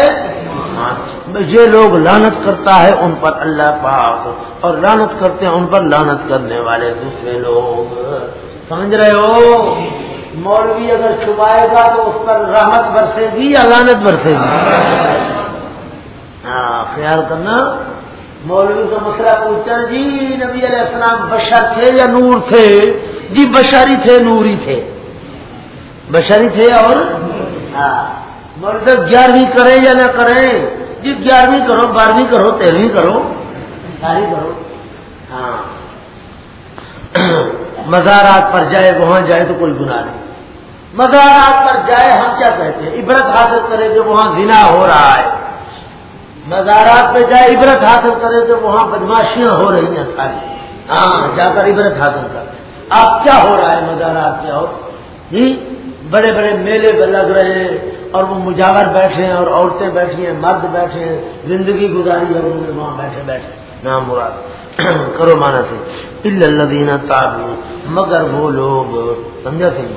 یہ لوگ لانت کرتا ہے ان پر اللہ پاک اور لانت کرتے ہیں ان پر لانت کرنے والے دوسرے لوگ۔ سمجھ رہے ہو؟ مولوی اگر چھپائے گا تو اس پر رحمت برسے گی یا لانت برسے گی؟ خیال کرنا۔ مولوی کا مسئلہ پوچھتا جی نبی علیہ السلام بشر تھے یا نور تھے؟ جی بشاری تھے، نوری تھے۔ بشری تھے اور؟ ہاں۔ مولوی گیارہویں کریں یا نہ کریں؟ جی گیارہویں کرو، بارہویں کرو، تیرہویں کرو، ساری کرو۔ ہاں۔ مزارات پر جائے، وہاں جائے تو کوئی گناہ نہیں۔ مزارات پر جائے، ہم کیا کہتے ہیں؟ عبرت حاصل کرے جو وہاں گنا ہو رہا ہے۔ مزارات پہ جائے عبرت حاصل کرے تو وہاں بدماشیاں ہو رہی ہیں ساری۔ ہاں جا کر عبرت حاصل کر۔ آپ کیا ہو رہا ہے مزارات کیا ہو جی بڑے بڑے میلے لگ رہے ہیں اور وہ مجاور بیٹھے ہیں اور عورتیں بیٹھی ہیں، مرد بیٹھے ہیں، زندگی گزاری ہے، انہوں نے وہاں بیٹھے بیٹھے۔ نام مراد۔ کرو مانا سے۔ الدینہ تابو۔ مگر وہ لوگ، سمجھا تھے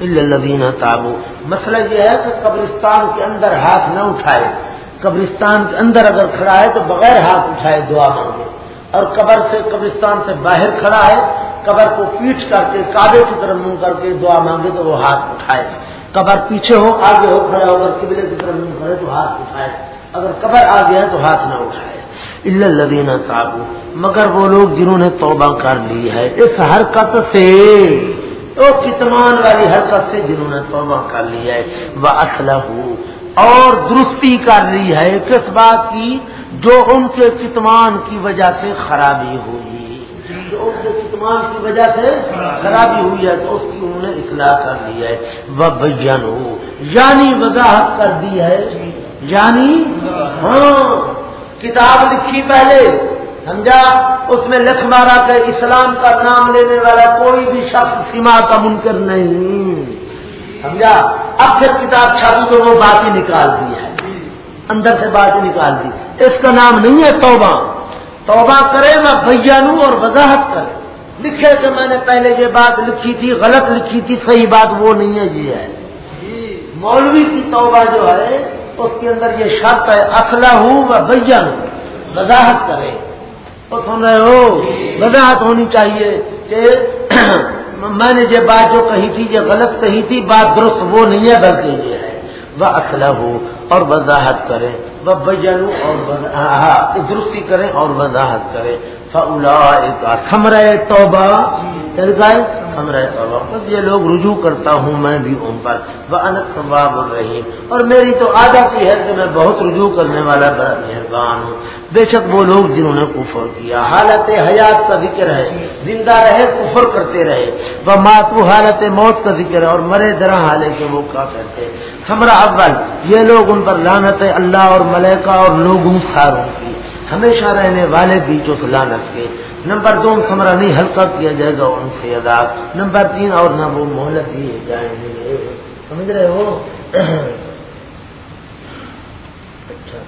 الدینہ تابو۔ مسئلہ یہ ہے کہ قبرستان کے اندر ہاتھ نہ اٹھائے۔ قبرستان کے اندر اگر کھڑا ہے تو بغیر ہاتھ اٹھائے دعا مانگے۔ اور قبر سے قبرستان سے باہر کھڑا ہے، قبر کو پیٹ کر کے کابے کی طرف منہ کر کے دعا مانگے تو وہ ہاتھ اٹھائے۔ قبر پیچھے ہو، آگے ہو کھڑا ہو اگر قبلے کی طرف منہ کرے تو ہاتھ اٹھائے۔ اگر قبر آ گیا تو ہاتھ نہ اٹھائے۔ اللہ صاحب مگر وہ لوگ جنہوں نے توبہ کر لی ہے، اس حرکت سے تو کتمان والی حرکت سے جنہوں نے توبہ کر لی ہے۔ وہ اسلح اور درستی کر لی ہے کس بات کی؟ جو ان کے کتمان کی وجہ سے خرابی ہوئی۔ جو ان کے کتمان کی وجہ سے خرابی ہوئی ہے، تو اس کی انہوں نے اصلاح کر لی ہے۔ وہ بجن یعنی وضاحت کر دی ہے۔ یعنی ہاں کتاب لکھی پہلے، سمجھا؟ اس میں لکھ مارا کہ اسلام کا نام لینے والا کوئی بھی شخص سیما کا منکر نہیں۔ سمجھا؟ اب پھر کتاب چھاپی تو وہ بات ہی نکال دی ہے۔ اندر سے بات ہی نکال دی۔ اس کا نام نہیں ہے توبہ۔ توبہ کرے میں بھیا نوں اور وضاحت کرے۔ لکھے کہ میں نے پہلے یہ بات لکھی تھی غلط لکھی تھی صحیح بات وہ نہیں ہے یہ ہے۔ مولوی کی توبہ جو ہے اس کے اندر یہ شرط ہے اصلہ ہوں وہ بھیا وضاحت کرے۔ تو سن رہے ہو؟ وضاحت ہونی چاہیے کہ میں نے یہ بات جو کہی تھی، یہ غلط کہی تھی، بات درست وہ نہیں ہے، بلکہ یہ ہے۔ وہ اسلح ہو اور وضاحت کرے وہ بجن اور درستی کرے اور وضاحت کرے سمرے توبہ۔ سمرے توبہ۔ بس یہ لوگ رجوع کرتا ہوں میں بھی ان پر۔ وہ انت ثواب رہی اور میری تو عادت ہی ہے کہ میں بہت رجوع کرنے والا بڑا مہربان ہوں۔ بے شک وہ لوگ جنہوں نے کفر کیا۔ حالت حیات کا ذکر ہے۔ زندہ رہے کفر کرتے رہے۔ وہ ماتو حالت موت کا ذکر ہے اور مرے درا حالے کے وہ کا کہتے سمرا اول یہ لوگ ان پر لانت ہے اللہ اور ملیکا اور لوگوں ساروں کی۔ ہمیشہ رہنے والے بیچ اس لانت کے نمبر دو سمرا نہیں، ہلکا کیا جائے گا ان سے ادا۔ نمبر تین، اور نہ وہ مہلت دیے جائیں گے۔ سمجھ رہے ہو؟ اچھا۔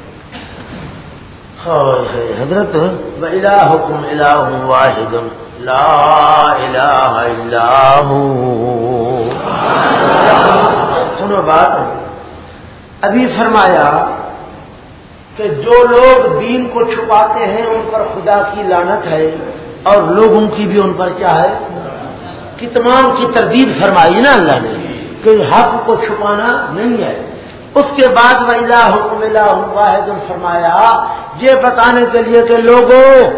حضرت الہکم الہ واحد۔ لا الہ الا سنو بات۔ ابھی فرمایا کہ جو لوگ دین کو چھپاتے ہیں ان پر خدا کی لانت ہے اور لوگوں کی بھی ان پر کیا ہے؟ کتمان کی تردید فرمائی نا اللہ نے کہ حق کو چھپانا نہیں ہے۔ اس کے بعد وہ الہ حکم اللہ واحد فرمایا، یہ بتانے کے لیے کہ لوگوں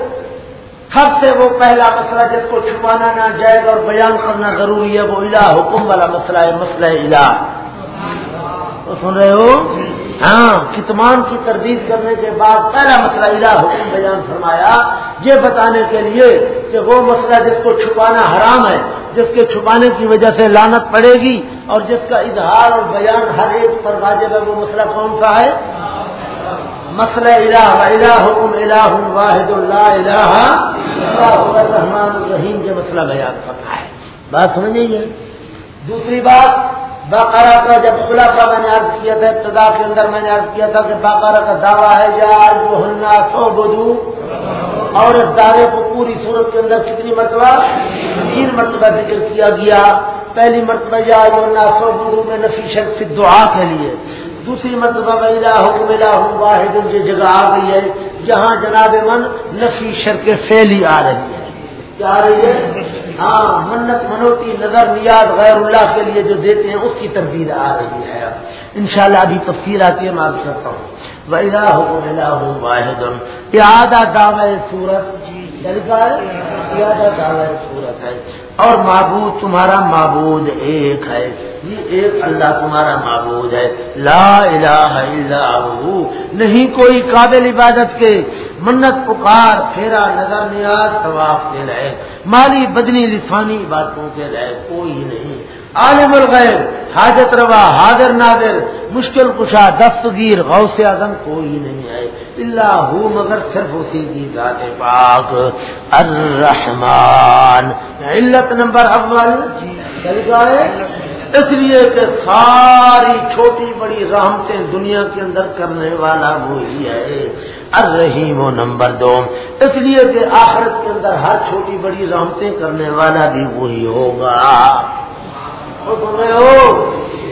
سب سے وہ پہلا مسئلہ جس کو چھپانا نہ جائے گا اور بیان کرنا ضروری ہے، وہ الہ حکم والا مسئلہ ہے، مسئلہ الہ۔ تو سن رہے ہو؟ ہاں کتمان کی تردید کرنے کے بعد پہلا مسئلہ الہ حکم بیان فرمایا، یہ بتانے کے لیے کہ وہ مسئلہ جس کو چھپانا حرام ہے، جس کے چھپانے کی وجہ سے لانت پڑے گی اور جس کا اظہار اور بیان ہر ایک پر واجب ہے، وہ مسئلہ کون سا ہے؟ مسئلہ الہ الہ حکم الہ واحد اللہ الہ الرحمن الرحیم، یہ مسئلہ بیان کرنا ہے۔ بات سمجھ گے؟ دوسری بات باقارہ کا جب کھلا کا میں نے عرض کیا تھا، ابتدا کے اندر میں نے عرض کیا تھا کہ باقارہ کا دعویٰ ہے یا جو ہننا سو بدو اور اس دعوے کو پوری صورت کے اندر کتنی مرتبہ؟ تین مرتبہ ذکر کیا گیا۔ پہلی مرتبہ یا جو سو بدو میں نفی شرف دعا کے لیے۔ دوسری مرتبہ حکم واحد یہ جگہ آ گئی ہے جہاں جناب من نفی شر کے فیلی آ رہی ہے۔ کیا آ رہی ہے؟ ہاں منت منوتی نظر نیاد غیر اللہ کے لیے جو دیتے ہیں، اس کی تردید آ رہی ہے۔ انشاءاللہ ابھی تفصیل آتی ہے، میں آپ کرتا ہوں۔ ویلا حکم واحد۔ یہ آدھا دعوی سورت صورت ہے۔ اور معبود تمہارا معبود ایک ہے۔ یہ ایک اللہ تمہارا معبود ہے۔ لا الہ الا ہو۔ نہیں کوئی قابل عبادت کے۔ منت پکار، پھیرا، نظر نیاز، طواف کے لائے مالی، بدنی، لسانی باتوں کے لائے کوئی نہیں۔ عالم الغیر حاجت روا، حاضر نادر مشکل کشا، دستگیر، غوث اعظم کوئی نہیں ہے۔ اللہ ہو، مگر صرف اسی کی ذات پاک۔ الرحمان علت نمبر اول اس لیے کہ ساری چھوٹی بڑی رحمتیں دنیا کے اندر کرنے والا وہی ہے۔ الرحیم و نمبر دو۔ اس لیے کہ آخرت کے اندر ہر چھوٹی بڑی رحمتیں کرنے والا بھی وہی ہوگا۔ رہے ہو،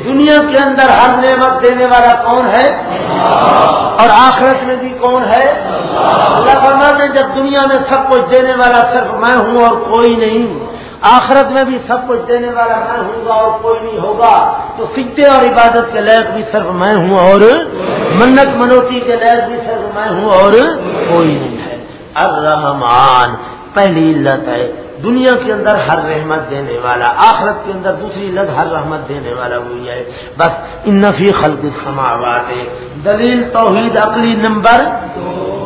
دنیا کے اندر ہر نعمت دینے والا کون ہے؟ اور آخرت میں بھی کون ہے؟ اللہ فرماتے جب دنیا میں سب کچھ دینے والا صرف میں ہوں اور کوئی نہیں۔ آخرت میں بھی سب کچھ دینے والا میں ہوں گا اور کوئی نہیں ہوگا، تو سکتے اور عبادت کے لائق بھی صرف میں ہوں اور منت منوتی کے لائق بھی صرف میں ہوں اور کوئی نہیں ہے۔ الرحمان پہلی علت ہے۔ دنیا کے اندر ہر رحمت دینے والا، آخرت کے اندر دوسری لد ہر رحمت دینے والا وہی ہے۔ بس ان نفی خلق سماوات دلیل توحید عقلی نمبر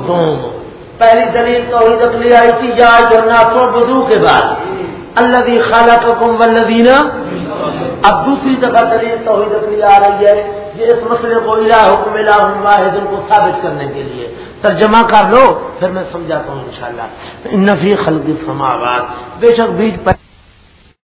دو۔ پہلی دلیل توحید عقلی آئی تھی جا جو ناسو بدو کے بعد۔ اللہ خالہ کم اب دوسری جگہ دلیل توحید عقلی آ رہی ہے، یہ اس مسئلے کو الہ حکم الہ واحد کو ثابت کرنے کے لیے۔ ترجمہ کر لو، پھر میں سمجھاتا ہوں انشاءاللہ۔ شاء اللہ نفی خلقی سماوات بے شک بیج پر